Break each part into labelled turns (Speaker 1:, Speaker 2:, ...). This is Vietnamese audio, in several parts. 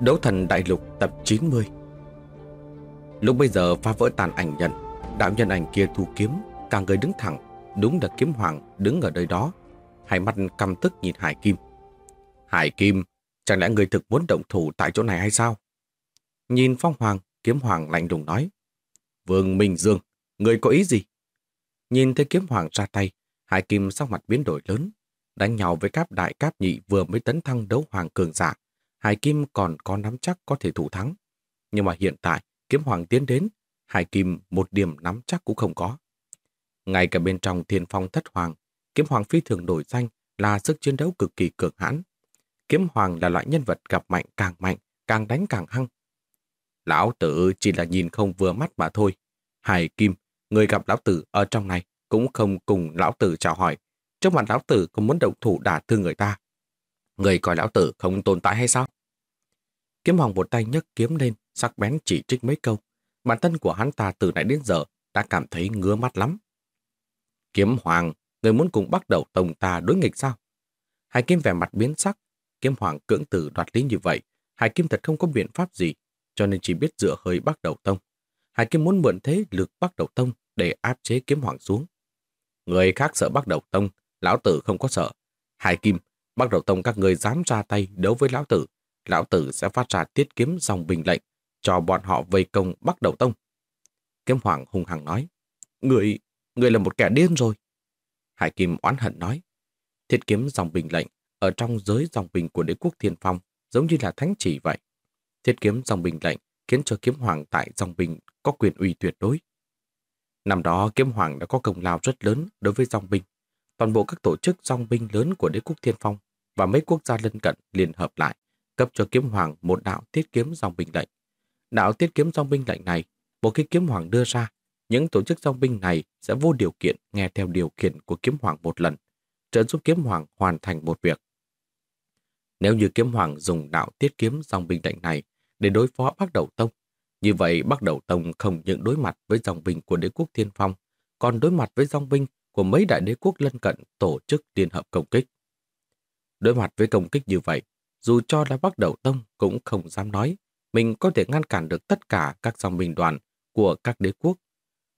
Speaker 1: Đấu thần đại lục tập 90 Lúc bây giờ phá vỡ tàn ảnh nhận, Đạo nhân ảnh kia thu kiếm, Cả người đứng thẳng, Đúng là kiếm hoàng đứng ở nơi đó, Hai mắt căm tức nhìn Hải Kim. Hải Kim, Chẳng lẽ người thực muốn động thủ tại chỗ này hay sao? Nhìn phong hoàng, Kiếm hoàng lạnh lùng nói, Vương Minh Dương, Người có ý gì? Nhìn thấy kiếm hoàng ra tay, Hải Kim sắc mặt biến đổi lớn, Đánh nhau với các đại cáp nhị vừa mới tấn thăng đấu hoàng cường giả. Hải Kim còn có nắm chắc có thể thủ thắng. Nhưng mà hiện tại, kiếm hoàng tiến đến, Hải Kim một điểm nắm chắc cũng không có. Ngay cả bên trong thiên phong thất hoàng, kiếm hoàng phi thường nổi danh là sức chiến đấu cực kỳ cường hãn. Kiếm hoàng là loại nhân vật gặp mạnh càng mạnh, càng đánh càng hăng. Lão tử chỉ là nhìn không vừa mắt mà thôi. Hải Kim, người gặp lão tử ở trong này cũng không cùng lão tử chào hỏi. Trước mặt lão tử không muốn động thủ đả thương người ta. Người coi lão tử không tồn tại hay sao? Kiếm hoàng một tay nhấc kiếm lên, sắc bén chỉ trích mấy câu. Bản thân của hắn ta từ nãy đến giờ đã cảm thấy ngứa mắt lắm. Kiếm hoàng, người muốn cùng bắt đầu tông ta đối nghịch sao? Hải Kim vẻ mặt biến sắc, kiếm hoàng cưỡng tử đoạt lý như vậy. Hải Kim thật không có biện pháp gì, cho nên chỉ biết dựa hơi bắt đầu tông. Hải Kim muốn mượn thế lực bắt đầu tông để áp chế kiếm hoàng xuống. Người khác sợ bắt đầu tông, lão tử không có sợ. Hải Kim, bắt đầu tông các người dám ra tay đấu với lão tử, lão tử sẽ phát ra tiết kiếm dòng bình lệnh cho bọn họ vây công bắt đầu tông. Kiếm hoàng hung hăng nói, người, người là một kẻ điên rồi. Hải Kim oán hận nói, thiết kiếm dòng bình lệnh ở trong giới dòng bình của đế quốc thiên phong giống như là thánh chỉ vậy. Thiết kiếm dòng bình lệnh khiến cho kiếm hoàng tại dòng bình có quyền uy tuyệt đối. Năm đó kiếm hoàng đã có công lao rất lớn đối với dòng binh. Toàn bộ các tổ chức dòng binh lớn của đế quốc thiên phong và mấy quốc gia lân cận liên hợp lại cấp cho kiếm hoàng một đạo tiết kiếm dòng binh lệnh. Đạo tiết kiếm dòng binh lệnh này, một khi kiếm hoàng đưa ra, những tổ chức dòng binh này sẽ vô điều kiện nghe theo điều khiển của kiếm hoàng một lần, trợ giúp kiếm hoàng hoàn thành một việc. Nếu như kiếm hoàng dùng đạo tiết kiếm dòng binh lệnh này để đối phó Bắc Đầu Tông, như vậy Bắc Đầu Tông không những đối mặt với dòng binh của đế quốc Thiên Phong, còn đối mặt với dòng binh của mấy đại đế quốc lân cận tổ chức liên hợp công kích. Đối mặt với công kích như vậy, dù cho là bắt đầu tông cũng không dám nói mình có thể ngăn cản được tất cả các dòng binh đoàn của các đế quốc.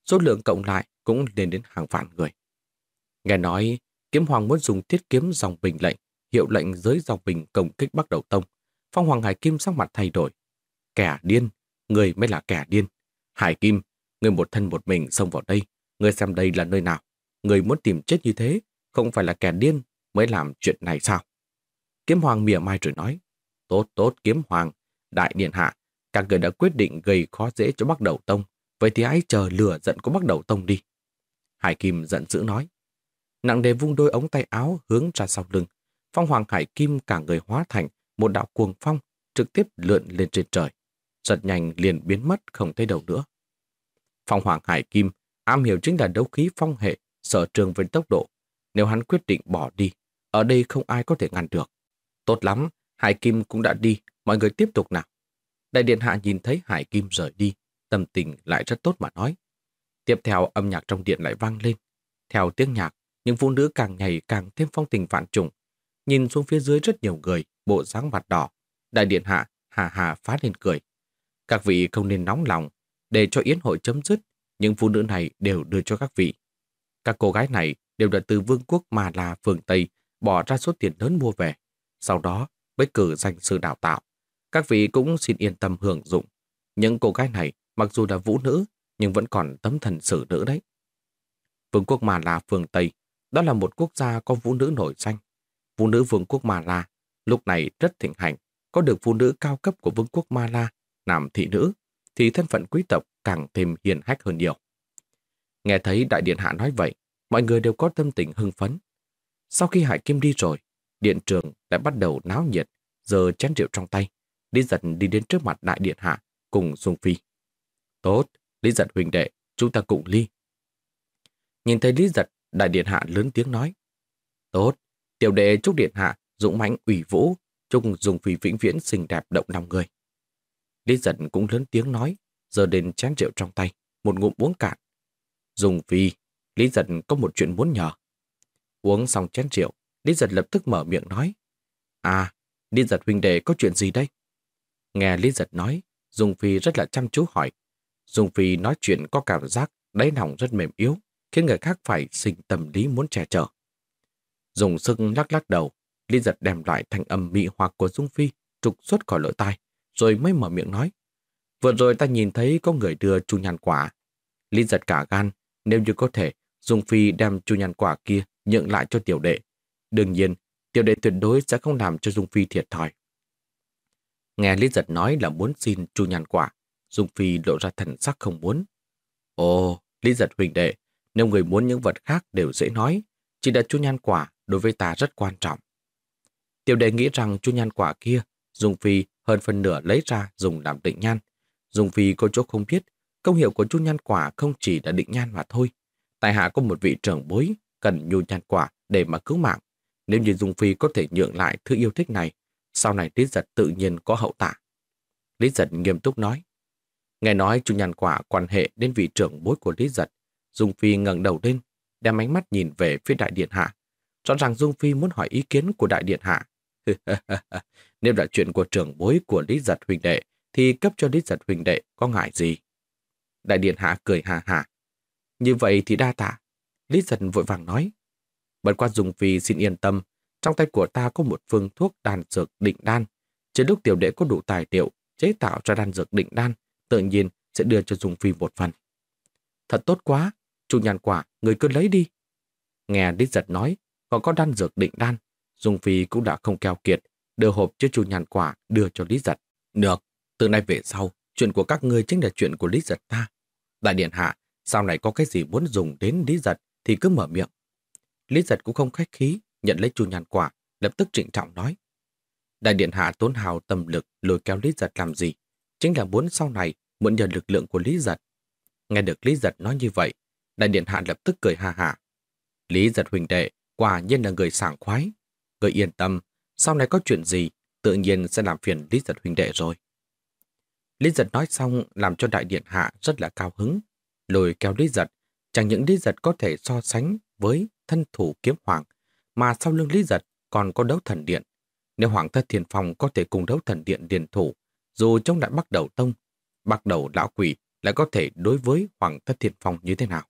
Speaker 1: Số lượng cộng lại cũng lên đến hàng vạn người. Nghe nói, kiếm hoàng muốn dùng thiết kiếm dòng bình lệnh, hiệu lệnh giới dòng bình công kích bắt đầu tông. Phong Hoàng Hải Kim sắc mặt thay đổi. Kẻ điên, người mới là kẻ điên. Hải Kim, người một thân một mình xông vào đây, người xem đây là nơi nào. Người muốn tìm chết như thế, không phải là kẻ điên mới làm chuyện này sao? Kiếm Hoàng mỉa mai rồi nói, tốt tốt Kiếm Hoàng, đại điện hạ, các người đã quyết định gây khó dễ cho Bắc Đầu Tông, vậy thì hãy chờ lửa giận của Bắc Đầu Tông đi. Hải Kim giận dữ nói. Nặng đề vung đôi ống tay áo hướng ra sau lưng. Phong Hoàng Hải Kim cả người hóa thành một đạo cuồng phong trực tiếp lượn lên trên trời. Giật nhanh liền biến mất không thấy đầu nữa. Phong Hoàng Hải Kim am hiểu chính là đấu khí phong hệ sở trường với tốc độ. Nếu hắn quyết định bỏ đi, ở đây không ai có thể ngăn được. Tốt lắm, Hải Kim cũng đã đi, mọi người tiếp tục nào. Đại điện hạ nhìn thấy Hải Kim rời đi, tâm tình lại rất tốt mà nói. Tiếp theo âm nhạc trong điện lại vang lên. Theo tiếng nhạc, những phụ nữ càng nhảy càng thêm phong tình vạn trùng. Nhìn xuống phía dưới rất nhiều người, bộ dáng mặt đỏ. Đại điện hạ hà hà phá lên cười. Các vị không nên nóng lòng, để cho yến hội chấm dứt, những phụ nữ này đều đưa cho các vị. Các cô gái này đều đã từ vương quốc mà là phường Tây bỏ ra số tiền lớn mua về sau đó mới cử danh sư đào tạo. Các vị cũng xin yên tâm hưởng dụng. Những cô gái này mặc dù là vũ nữ, nhưng vẫn còn tấm thần sử nữ đấy. Vương quốc Mà La phương Tây, đó là một quốc gia có vũ nữ nổi danh. Vũ nữ vương quốc Mà La lúc này rất thịnh hành, có được phụ nữ cao cấp của vương quốc Ma La, làm thị nữ, thì thân phận quý tộc càng thêm hiền hách hơn nhiều. Nghe thấy đại điện hạ nói vậy, mọi người đều có tâm tình hưng phấn. Sau khi Hải Kim đi rồi, điện trường lại bắt đầu náo nhiệt, giờ chén rượu trong tay. Lý giật đi đến trước mặt đại điện hạ cùng Dung Phi. Tốt, Lý giật huynh đệ, chúng ta cùng ly. Nhìn thấy Lý giật, đại điện hạ lớn tiếng nói. Tốt, tiểu đệ chúc điện hạ dũng mãnh ủy vũ, chúc Dung Phi vĩnh viễn xinh đẹp động lòng người. Lý giật cũng lớn tiếng nói, giờ đến chén rượu trong tay, một ngụm uống cạn. Dung Phi, Lý giật có một chuyện muốn nhờ. Uống xong chén rượu, Lý giật lập tức mở miệng nói. À, Lý giật huynh đệ có chuyện gì đây? Nghe Lý giật nói, Dung Phi rất là chăm chú hỏi. Dung Phi nói chuyện có cảm giác đáy lòng rất mềm yếu, khiến người khác phải sinh tâm lý muốn che chở. Dùng sưng lắc lắc đầu, Lý giật đem lại thanh âm mị hoặc của Dung Phi trục xuất khỏi lỗ tai, rồi mới mở miệng nói. Vừa rồi ta nhìn thấy có người đưa chu nhàn quả. Lý giật cả gan, nếu như có thể, Dung Phi đem chu nhàn quả kia nhượng lại cho tiểu đệ. Đương nhiên, tiểu đệ tuyệt đối sẽ không làm cho Dung Phi thiệt thòi. Nghe Lý Giật nói là muốn xin chu nhàn quả, Dung Phi lộ ra thần sắc không muốn. Ồ, Lý Giật huynh đệ, nếu người muốn những vật khác đều dễ nói, chỉ là chu nhan quả đối với ta rất quan trọng. Tiểu đệ nghĩ rằng chu nhan quả kia, Dung Phi hơn phần nửa lấy ra dùng làm định nhan. Dung Phi có chỗ không biết, công hiệu của chu nhan quả không chỉ là định nhan mà thôi. Tại hạ có một vị trưởng bối cần nhu nhan quả để mà cứu mạng. Nếu như Dung Phi có thể nhượng lại thứ yêu thích này, sau này Lý Giật tự nhiên có hậu tạ. Lý Giật nghiêm túc nói. Nghe nói chu Nhàn quả quan hệ đến vị trưởng bối của Lý Giật. Dung Phi ngẩng đầu lên, đem ánh mắt nhìn về phía đại điện hạ. Rõ ràng Dung Phi muốn hỏi ý kiến của đại điện hạ. Nếu là chuyện của trưởng bối của Lý Giật huynh đệ, thì cấp cho Lý Giật huynh đệ có ngại gì? Đại điện hạ cười hà hà. Như vậy thì đa tạ. Lý Giật vội vàng nói. Bần quan dùng Phi xin yên tâm, trong tay của ta có một phương thuốc đan dược định đan. Chỉ lúc tiểu đệ có đủ tài liệu chế tạo ra đan dược định đan, tự nhiên sẽ đưa cho Dung Phi một phần. Thật tốt quá, chủ nhàn quả, người cứ lấy đi. Nghe Lý Giật nói, còn có đan dược định đan, Dung Phi cũng đã không keo kiệt, đưa hộp chứa chủ nhàn quả đưa cho Lý Giật. Được, từ nay về sau, chuyện của các ngươi chính là chuyện của Lý Giật ta. Đại điện hạ, sau này có cái gì muốn dùng đến Lý Giật thì cứ mở miệng. Lý Giật cũng không khách khí, nhận lấy chu nhàn quả, lập tức trịnh trọng nói. Đại điện hạ tốn hào tâm lực lôi kéo Lý Giật làm gì? Chính là muốn sau này muốn nhờ lực lượng của Lý Giật. Nghe được Lý Giật nói như vậy, đại điện hạ lập tức cười hà hà. Lý Giật huỳnh đệ, quả nhiên là người sảng khoái. Người yên tâm, sau này có chuyện gì, tự nhiên sẽ làm phiền Lý Giật huỳnh đệ rồi. Lý Giật nói xong làm cho đại điện hạ rất là cao hứng. Lôi kéo Lý Giật, chẳng những Lý Giật có thể so sánh với thân thủ kiếm hoàng, mà sau lưng Lý Giật còn có đấu thần điện. Nếu Hoàng thất thiền phong có thể cùng đấu thần điện điền thủ, dù trong đại bắt đầu tông, bắt đầu lão quỷ lại có thể đối với Hoàng thất thiền phong như thế nào?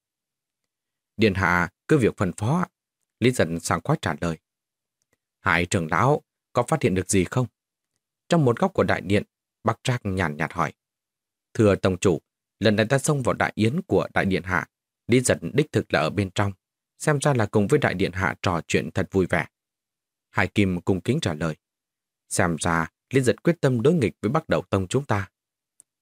Speaker 1: Điện hạ cứ việc phân phó. Lý Giật sáng khoái trả lời. Hải trưởng lão có phát hiện được gì không? Trong một góc của đại điện, Bắc Trác nhàn nhạt hỏi. Thưa Tổng chủ, lần này ta xông vào đại yến của đại điện hạ. Lý Giật đích thực là ở bên trong, xem ra là cùng với đại điện hạ trò chuyện thật vui vẻ. Hải Kim cung kính trả lời. Xem ra, Liên giật quyết tâm đối nghịch với Bắc Đầu Tông chúng ta.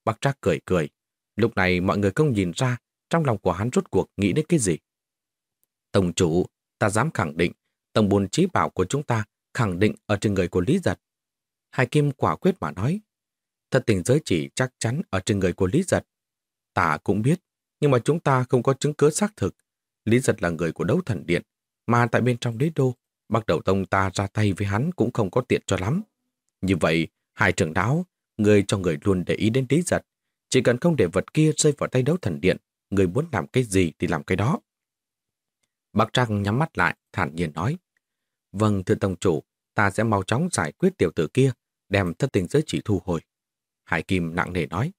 Speaker 1: Bắc Trác cười cười. Lúc này mọi người không nhìn ra trong lòng của hắn rốt cuộc nghĩ đến cái gì. Tổng chủ, ta dám khẳng định, tổng buồn trí bảo của chúng ta khẳng định ở trên người của Lý Giật. Hải Kim quả quyết mà nói. Thật tình giới chỉ chắc chắn ở trên người của Lý Giật. Ta cũng biết, nhưng mà chúng ta không có chứng cứ xác thực Lý Giật là người của đấu thần điện, mà tại bên trong đế đô, bắt đầu tông ta ra tay với hắn cũng không có tiện cho lắm. Như vậy, hai trưởng đáo, người cho người luôn để ý đến Lý Giật. Chỉ cần không để vật kia rơi vào tay đấu thần điện, người muốn làm cái gì thì làm cái đó. Bác Trăng nhắm mắt lại, thản nhiên nói. Vâng, thưa Tông Chủ, ta sẽ mau chóng giải quyết tiểu tử kia, đem thất tình giới chỉ thu hồi. Hải Kim nặng nề nói.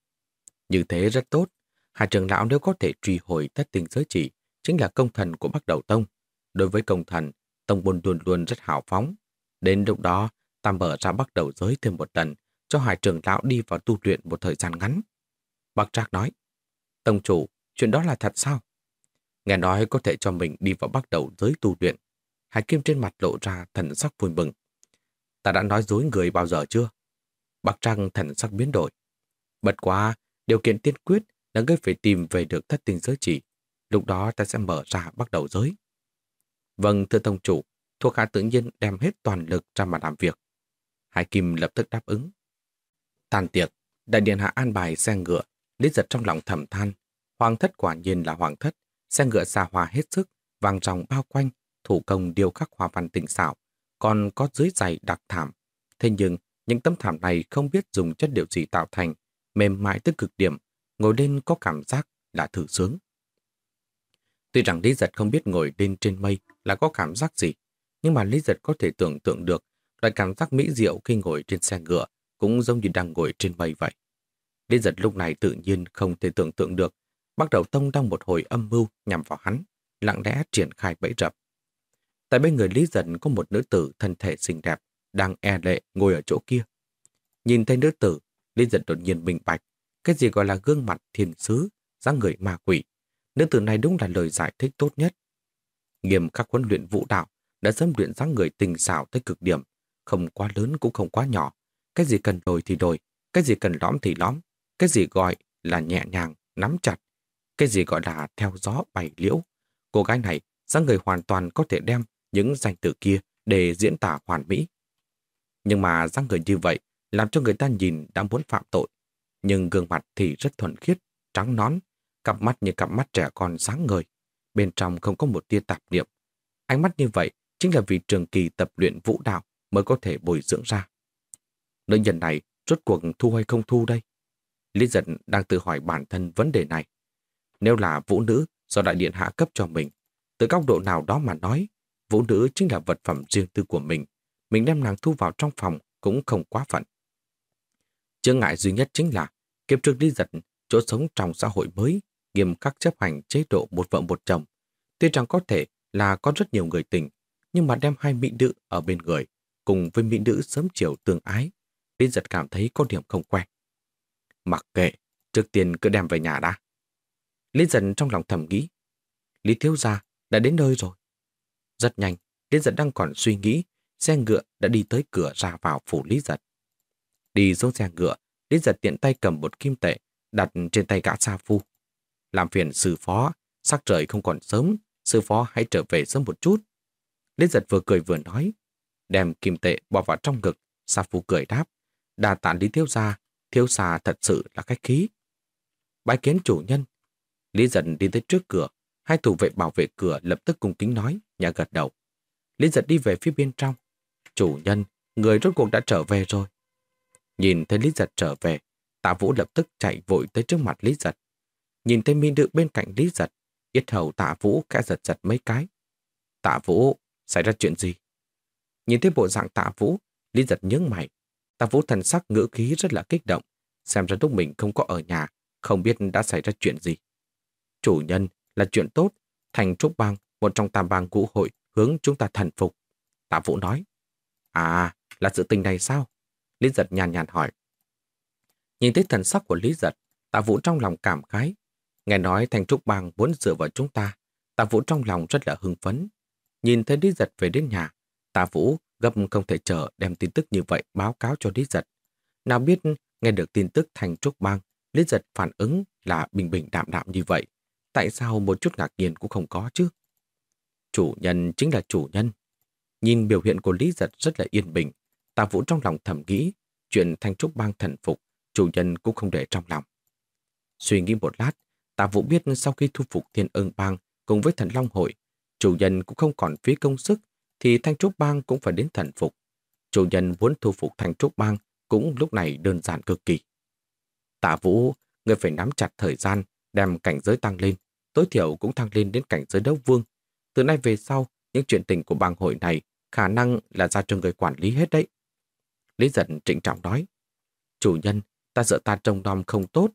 Speaker 1: Như thế rất tốt. Hai trưởng lão nếu có thể truy hồi thất tình giới chỉ, chính là công thần của Bắc Đầu Tông. Đối với công thần, Tông bôn luôn luôn rất hào phóng. Đến lúc đó, ta mở ra Bắc Đầu giới thêm một lần, cho hải trưởng lão đi vào tu luyện một thời gian ngắn. Bác Trác nói, Tông chủ, chuyện đó là thật sao? Nghe nói có thể cho mình đi vào Bắc Đầu giới tu luyện. Hải Kim trên mặt lộ ra thần sắc vui mừng. Ta đã nói dối người bao giờ chưa? Bác Trăng thần sắc biến đổi. Bật quá, điều kiện tiên quyết là ngươi phải tìm về được thất tình giới chỉ lúc đó ta sẽ mở ra bắt đầu giới. Vâng, thưa tông chủ, thuộc hạ tự nhiên đem hết toàn lực ra mà làm việc. Hải Kim lập tức đáp ứng. Tàn tiệc, đại điện hạ an bài xe ngựa, Lý giật trong lòng thầm than. Hoàng thất quả nhiên là hoàng thất, xe ngựa xa hòa hết sức, vàng ròng bao quanh, thủ công điêu khắc hoa văn tinh xảo, còn có dưới giày đặc thảm. Thế nhưng, những tấm thảm này không biết dùng chất liệu gì tạo thành, mềm mại tới cực điểm, ngồi lên có cảm giác là thử sướng. Tuy rằng Lý Giật không biết ngồi lên trên mây là có cảm giác gì, nhưng mà Lý Giật có thể tưởng tượng được loại cảm giác mỹ diệu khi ngồi trên xe ngựa cũng giống như đang ngồi trên mây vậy. Lý Giật lúc này tự nhiên không thể tưởng tượng được bắt đầu tông đang một hồi âm mưu nhằm vào hắn, lặng lẽ triển khai bẫy rập. Tại bên người Lý Giật có một nữ tử thân thể xinh đẹp, đang e lệ ngồi ở chỗ kia. Nhìn thấy nữ tử, Lý Giật đột nhiên minh bạch, cái gì gọi là gương mặt thiên sứ, dáng người ma quỷ. Nữ tử này đúng là lời giải thích tốt nhất. Nghiêm khắc huấn luyện vũ đạo đã dâm luyện dáng người tình xảo tới cực điểm, không quá lớn cũng không quá nhỏ. Cái gì cần đổi thì đổi, cái gì cần lõm thì lõm, cái gì gọi là nhẹ nhàng, nắm chặt, cái gì gọi là theo gió bày liễu. Cô gái này, dáng người hoàn toàn có thể đem những danh từ kia để diễn tả hoàn mỹ. Nhưng mà dáng người như vậy làm cho người ta nhìn đã muốn phạm tội. Nhưng gương mặt thì rất thuần khiết, trắng nón, cặp mắt như cặp mắt trẻ con sáng ngời. Bên trong không có một tia tạp niệm. Ánh mắt như vậy chính là vì trường kỳ tập luyện vũ đạo mới có thể bồi dưỡng ra. Nữ nhân này rốt cuộc thu hay không thu đây? Lý giật đang tự hỏi bản thân vấn đề này. Nếu là vũ nữ do đại điện hạ cấp cho mình, từ góc độ nào đó mà nói, vũ nữ chính là vật phẩm riêng tư của mình. Mình đem nàng thu vào trong phòng cũng không quá phận. Chướng ngại duy nhất chính là kiếp trước lý giật chỗ sống trong xã hội mới, nghiêm khắc chấp hành chế độ một vợ một chồng. Tuy rằng có thể là có rất nhiều người tình, nhưng mà đem hai mỹ nữ ở bên người, cùng với mỹ nữ sớm chiều tương ái, Lý giật cảm thấy có điểm không quen. Mặc kệ, trước tiên cứ đem về nhà đã. Lý giật trong lòng thầm nghĩ, Lý thiếu gia đã đến nơi rồi. Rất nhanh, Lý giật đang còn suy nghĩ, xe ngựa đã đi tới cửa ra vào phủ Lý giật. Đi xuống xe ngựa, Lý giật tiện tay cầm một kim tệ, đặt trên tay gã sa phu. Làm phiền sư phó, sắc trời không còn sớm, sư phó hãy trở về sớm một chút. Lý giật vừa cười vừa nói, đem kim tệ bỏ vào trong ngực, sa phu cười đáp, đà tạ Lý thiếu gia, thiếu gia thật sự là khách khí. Bái kiến chủ nhân, Lý giật đi tới trước cửa, hai thủ vệ bảo vệ cửa lập tức cung kính nói, nhà gật đầu. Lý giật đi về phía bên trong. Chủ nhân, người rốt cuộc đã trở về rồi. Nhìn thấy Lý giật trở về, tạ vũ lập tức chạy vội tới trước mặt Lý giật. Nhìn thấy mi nữ bên cạnh Lý giật, yết hầu tạ vũ khẽ giật giật mấy cái. Tạ vũ, xảy ra chuyện gì? Nhìn thấy bộ dạng tạ vũ, Lý giật nhướng mày. Tạ vũ thần sắc ngữ khí rất là kích động. Xem ra lúc mình không có ở nhà, không biết đã xảy ra chuyện gì. Chủ nhân là chuyện tốt, thành trúc bang, một trong tam bang cũ hội hướng chúng ta thần phục. Tạ vũ nói. À, là sự tình này sao? Lý giật nhàn nhàn hỏi. Nhìn thấy thần sắc của Lý giật, tạ vũ trong lòng cảm khái. Nghe nói thành trúc bang muốn dựa vào chúng ta, tạ vũ trong lòng rất là hưng phấn. Nhìn thấy Lý giật về đến nhà, tạ vũ gấp không thể chờ đem tin tức như vậy báo cáo cho Lý giật. Nào biết nghe được tin tức thành trúc bang, Lý giật phản ứng là bình bình đạm đạm như vậy. Tại sao một chút ngạc nhiên cũng không có chứ? Chủ nhân chính là chủ nhân. Nhìn biểu hiện của Lý Giật rất là yên bình. Tạ Vũ trong lòng thầm nghĩ, chuyện Thanh Trúc Bang thần phục, chủ nhân cũng không để trong lòng. Suy nghĩ một lát, Tạ Vũ biết sau khi thu phục Thiên ưng bang cùng với thần Long Hội, chủ nhân cũng không còn phí công sức, thì Thanh Trúc Bang cũng phải đến thần phục. Chủ nhân muốn thu phục Thanh Trúc Bang cũng lúc này đơn giản cực kỳ. Tạ Vũ, người phải nắm chặt thời gian, đem cảnh giới tăng lên, tối thiểu cũng thăng lên đến cảnh giới đấu vương. Từ nay về sau, những chuyện tình của bang hội này khả năng là ra cho người quản lý hết đấy. Lý giận trịnh trọng nói, chủ nhân, ta sợ ta trông nom không tốt.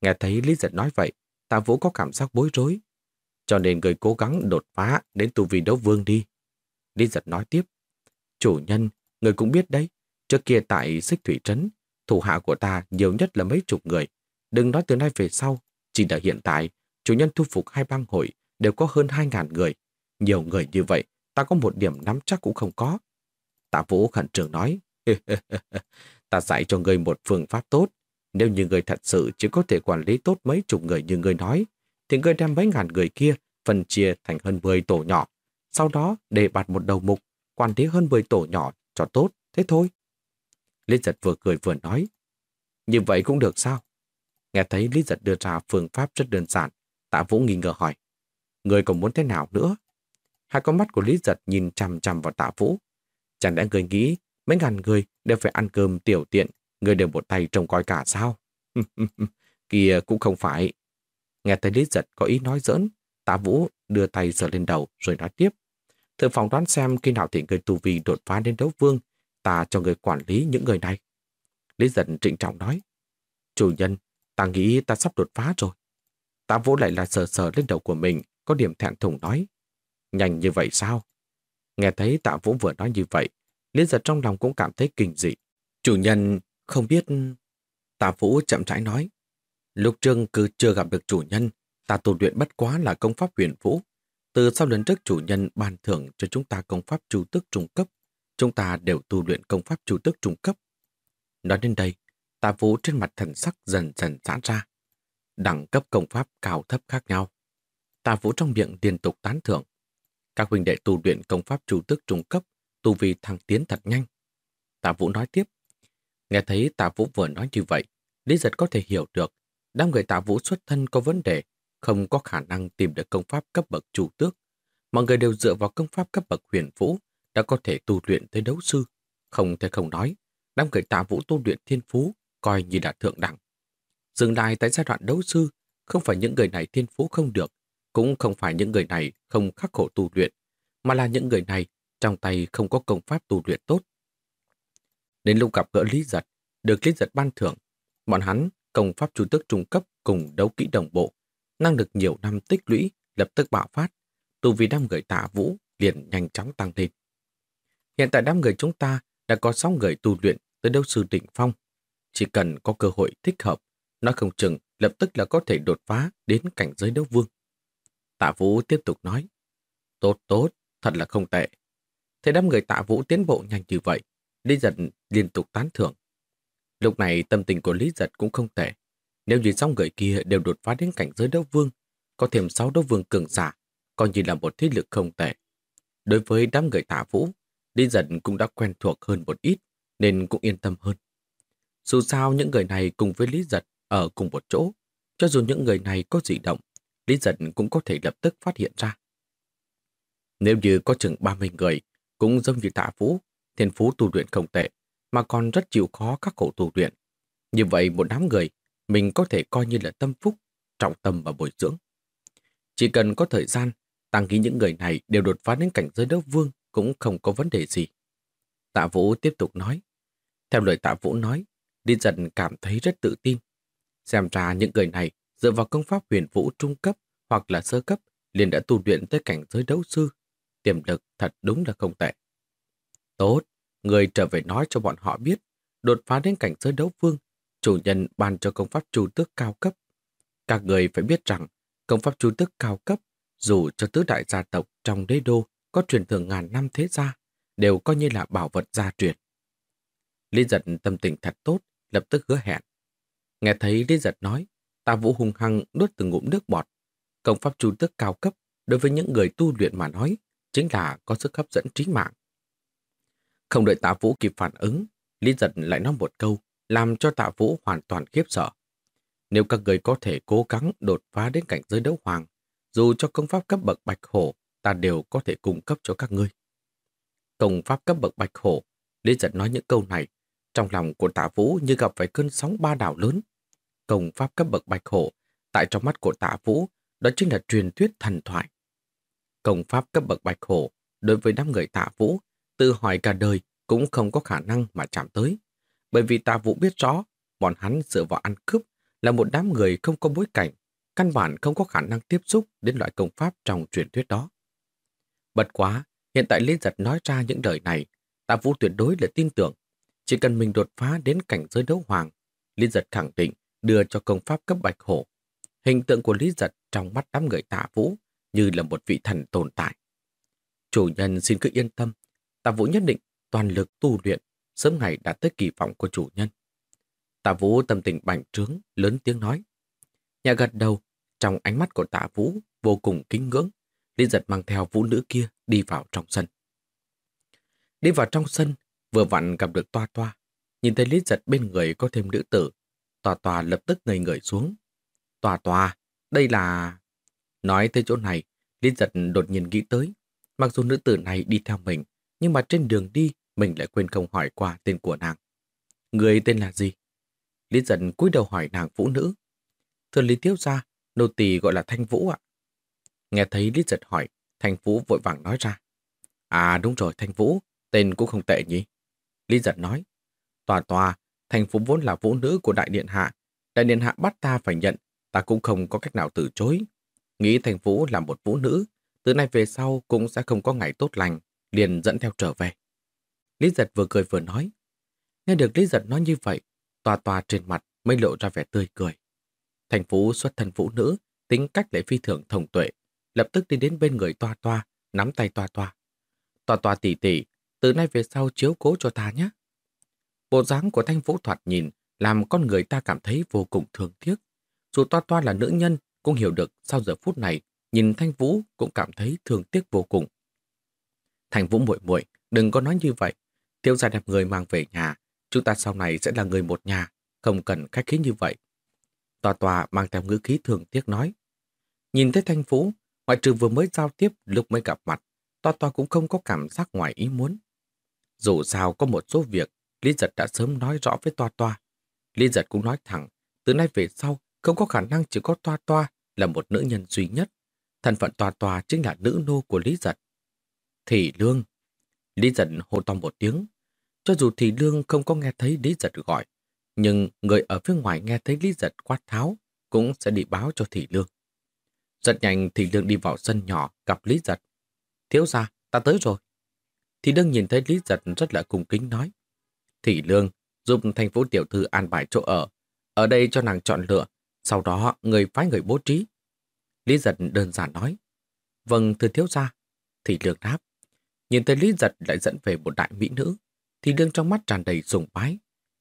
Speaker 1: Nghe thấy Lý giận nói vậy, ta vũ có cảm giác bối rối. Cho nên người cố gắng đột phá đến tu vi đấu vương đi. Lý giật nói tiếp, chủ nhân, người cũng biết đấy, trước kia tại xích thủy trấn, thủ hạ của ta nhiều nhất là mấy chục người. Đừng nói từ nay về sau, chỉ là hiện tại, chủ nhân thu phục hai bang hội đều có hơn 2.000 người. Nhiều người như vậy, ta có một điểm nắm chắc cũng không có. Tạ Vũ khẩn trương nói, ta dạy cho người một phương pháp tốt. Nếu như người thật sự chỉ có thể quản lý tốt mấy chục người như người nói, thì người đem mấy ngàn người kia phân chia thành hơn 10 tổ nhỏ. sau đó để bạt một đầu mục, quản lý hơn 10 tổ nhỏ cho tốt, thế thôi. Lý giật vừa cười vừa nói, như vậy cũng được sao? Nghe thấy Lý giật đưa ra phương pháp rất đơn giản, tạ vũ nghi ngờ hỏi, người còn muốn thế nào nữa? Hai con mắt của Lý giật nhìn chằm chằm vào tạ vũ. Chẳng lẽ người nghĩ mấy ngàn người đều phải ăn cơm tiểu tiện, người đều một tay trông coi cả sao? kia cũng không phải. Nghe thấy Lý giật có ý nói giỡn, tạ vũ đưa tay sờ lên đầu rồi nói tiếp. Thử phòng đoán xem khi nào thì người tù vi đột phá đến đấu vương, ta cho người quản lý những người này. Lý Giật trịnh trọng nói. Chủ nhân, ta nghĩ ta sắp đột phá rồi. Tạ vũ lại là sờ sờ lên đầu của mình, có điểm thẹn thùng nói. Nhanh như vậy sao? Nghe thấy tạ vũ vừa nói như vậy, Lý giật trong lòng cũng cảm thấy kinh dị. Chủ nhân không biết... tà vũ chậm rãi nói. Lúc trương cứ chưa gặp được chủ nhân, ta tu luyện bất quá là công pháp huyền vũ. Từ sau lần trước chủ nhân ban thưởng cho chúng ta công pháp chu tức trung cấp, chúng ta đều tu luyện công pháp chu tức trung cấp. Nói đến đây, tà vũ trên mặt thần sắc dần dần giãn ra. Đẳng cấp công pháp cao thấp khác nhau. tà vũ trong miệng liên tục tán thưởng. Các huynh đệ tu luyện công pháp chu tức trung cấp, tu vi thăng tiến thật nhanh. tà vũ nói tiếp. Nghe thấy tạ vũ vừa nói như vậy, Lý giật có thể hiểu được đám người tạ vũ xuất thân có vấn đề, không có khả năng tìm được công pháp cấp bậc chủ tước. Mọi người đều dựa vào công pháp cấp bậc huyền vũ đã có thể tu luyện tới đấu sư. Không thể không nói, đám người tạ vũ tu luyện thiên phú coi như là thượng đẳng. Dừng lại tại giai đoạn đấu sư, không phải những người này thiên phú không được, cũng không phải những người này không khắc khổ tu luyện, mà là những người này trong tay không có công pháp tu luyện tốt. Đến lúc gặp gỡ Lý Giật, được Lý Giật ban thưởng, bọn hắn công pháp chủ tức trung cấp cùng đấu kỹ đồng bộ, năng lực nhiều năm tích lũy lập tức bạo phát, tu vì đám người tạ vũ liền nhanh chóng tăng lên. Hiện tại đám người chúng ta đã có 6 người tu luyện tới đấu sư định phong. Chỉ cần có cơ hội thích hợp, nói không chừng lập tức là có thể đột phá đến cảnh giới đấu vương. Tạ Vũ tiếp tục nói, tốt tốt, thật là không tệ. Thế đám người tạ Vũ tiến bộ nhanh như vậy, Lý Giật liên tục tán thưởng. Lúc này tâm tình của Lý Giật cũng không tệ. Nếu như xong người kia đều đột phá đến cảnh giới đấu vương, có thêm 6 đấu vương cường giả, coi như là một thế lực không tệ. Đối với đám người tạ Vũ, Lý Giật cũng đã quen thuộc hơn một ít, nên cũng yên tâm hơn. Dù sao những người này cùng với Lý Giật ở cùng một chỗ, cho dù những người này có dị động, Lý Giật cũng có thể lập tức phát hiện ra. Nếu như có chừng 30 người, cũng giống như tạ vũ, thiên phú tu luyện không tệ, mà còn rất chịu khó các khổ tu luyện. Như vậy một đám người, mình có thể coi như là tâm phúc, trọng tâm và bồi dưỡng. Chỉ cần có thời gian, tăng ký những người này đều đột phá đến cảnh giới đấu vương cũng không có vấn đề gì. Tạ Vũ tiếp tục nói. Theo lời Tạ Vũ nói, Đi dần cảm thấy rất tự tin. Xem ra những người này dựa vào công pháp huyền vũ trung cấp hoặc là sơ cấp liền đã tu luyện tới cảnh giới đấu sư. Tiềm lực thật đúng là không tệ. Tốt, người trở về nói cho bọn họ biết, đột phá đến cảnh giới đấu vương, chủ nhân ban cho công pháp chủ tước cao cấp. Các người phải biết rằng, công pháp chủ tước cao cấp, dù cho tứ đại gia tộc trong đế đô có truyền thường ngàn năm thế gia, đều coi như là bảo vật gia truyền. Lý giật tâm tình thật tốt, lập tức hứa hẹn. Nghe thấy Lý giật nói, ta vũ hung hăng nuốt từng ngụm nước bọt. Công pháp chủ tước cao cấp đối với những người tu luyện mà nói, chính là có sức hấp dẫn trí mạng. Không đợi tạ vũ kịp phản ứng, Lý giật lại nói một câu, làm cho tạ vũ hoàn toàn khiếp sợ. Nếu các người có thể cố gắng đột phá đến cảnh giới đấu hoàng, dù cho công pháp cấp bậc bạch hổ, ta đều có thể cung cấp cho các ngươi. Công pháp cấp bậc bạch hổ, Lý giật nói những câu này, trong lòng của tạ vũ như gặp phải cơn sóng ba đảo lớn. Công pháp cấp bậc bạch hổ, tại trong mắt của tạ vũ, đó chính là truyền thuyết thần thoại. Công pháp cấp bậc bạch hổ, đối với đám người tạ vũ, tự hỏi cả đời cũng không có khả năng mà chạm tới. Bởi vì tạ vũ biết rõ, bọn hắn dựa vào ăn cướp là một đám người không có bối cảnh, căn bản không có khả năng tiếp xúc đến loại công pháp trong truyền thuyết đó. Bật quá, hiện tại Liên Giật nói ra những lời này, tạ vũ tuyệt đối là tin tưởng. Chỉ cần mình đột phá đến cảnh giới đấu hoàng, Liên Giật khẳng định đưa cho công pháp cấp bạch hổ. Hình tượng của Lý Giật trong mắt đám người tạ vũ như là một vị thần tồn tại. Chủ nhân xin cứ yên tâm, tạ vũ nhất định toàn lực tu luyện, sớm ngày đạt tới kỳ vọng của chủ nhân. Tạ vũ tâm tình bành trướng, lớn tiếng nói. Nhà gật đầu, trong ánh mắt của tạ vũ vô cùng kính ngưỡng, Lý giật mang theo vũ nữ kia đi vào trong sân. Đi vào trong sân, vừa vặn gặp được toa toa. Nhìn thấy Lý giật bên người có thêm nữ tử. Toa toa lập tức ngây người xuống. Toa toa, đây là... Nói tới chỗ này, Lý giật đột nhiên nghĩ tới. Mặc dù nữ tử này đi theo mình, nhưng mà trên đường đi, mình lại quên không hỏi qua tên của nàng. Người tên là gì? Lý dần cúi đầu hỏi nàng vũ nữ. Thưa Lý Tiếu ra, nô tỳ gọi là Thanh Vũ ạ. Nghe thấy Lý giật hỏi, Thanh Vũ vội vàng nói ra. À đúng rồi, Thanh Vũ, tên cũng không tệ nhỉ? Lý giật nói. Tòa tòa, Thanh Vũ vốn là vũ nữ của Đại Điện Hạ. Đại Điện Hạ bắt ta phải nhận, ta cũng không có cách nào từ chối. Nghĩ Thanh Vũ là một vũ nữ, từ nay về sau cũng sẽ không có ngày tốt lành, liền dẫn theo trở về. Lý giật vừa cười vừa nói. Nghe được Lý giật nói như vậy, tòa tòa trên mặt mới lộ ra vẻ tươi cười. Thành Phú xuất thân vũ nữ, tính cách lại phi thường thông tuệ, lập tức đi đến bên người toa toa, nắm tay toa toa. Toa toa tỉ tỉ, từ nay về sau chiếu cố cho ta nhé. Bộ dáng của Thanh Vũ thoạt nhìn làm con người ta cảm thấy vô cùng thương tiếc. Dù toa toa là nữ nhân, cũng hiểu được sau giờ phút này, nhìn Thanh Vũ cũng cảm thấy thương tiếc vô cùng. Thanh Vũ muội muội đừng có nói như vậy. Thiếu gia đẹp người mang về nhà, chúng ta sau này sẽ là người một nhà, không cần khách khí như vậy. Tòa tòa mang theo ngữ khí thường tiếc nói. Nhìn thấy Thanh vũ, ngoại trừ vừa mới giao tiếp lúc mới gặp mặt, tòa tòa cũng không có cảm giác ngoài ý muốn. Dù sao có một số việc, Lý Giật đã sớm nói rõ với tòa tòa. Lý Giật cũng nói thẳng, từ nay về sau, không có khả năng chỉ có toa toa là một nữ nhân duy nhất. Thân phận toa toa chính là nữ nô của Lý Giật. Thị Lương. Lý Giật hô to một tiếng. Cho dù Thị Lương không có nghe thấy Lý Giật gọi, nhưng người ở phía ngoài nghe thấy Lý Giật quát tháo cũng sẽ đi báo cho Thị Lương. Rất nhanh Thị Lương đi vào sân nhỏ gặp Lý Giật. Thiếu ra, ta tới rồi. Thị Lương nhìn thấy Lý Giật rất là cung kính nói. Thị Lương giúp thành phố tiểu thư an bài chỗ ở. Ở đây cho nàng chọn lựa, sau đó người phái người bố trí. Lý Giật đơn giản nói. Vâng, thưa thiếu gia. Thị Lương đáp. Nhìn thấy Lý Giật lại dẫn về một đại mỹ nữ. thì đương trong mắt tràn đầy sùng bái,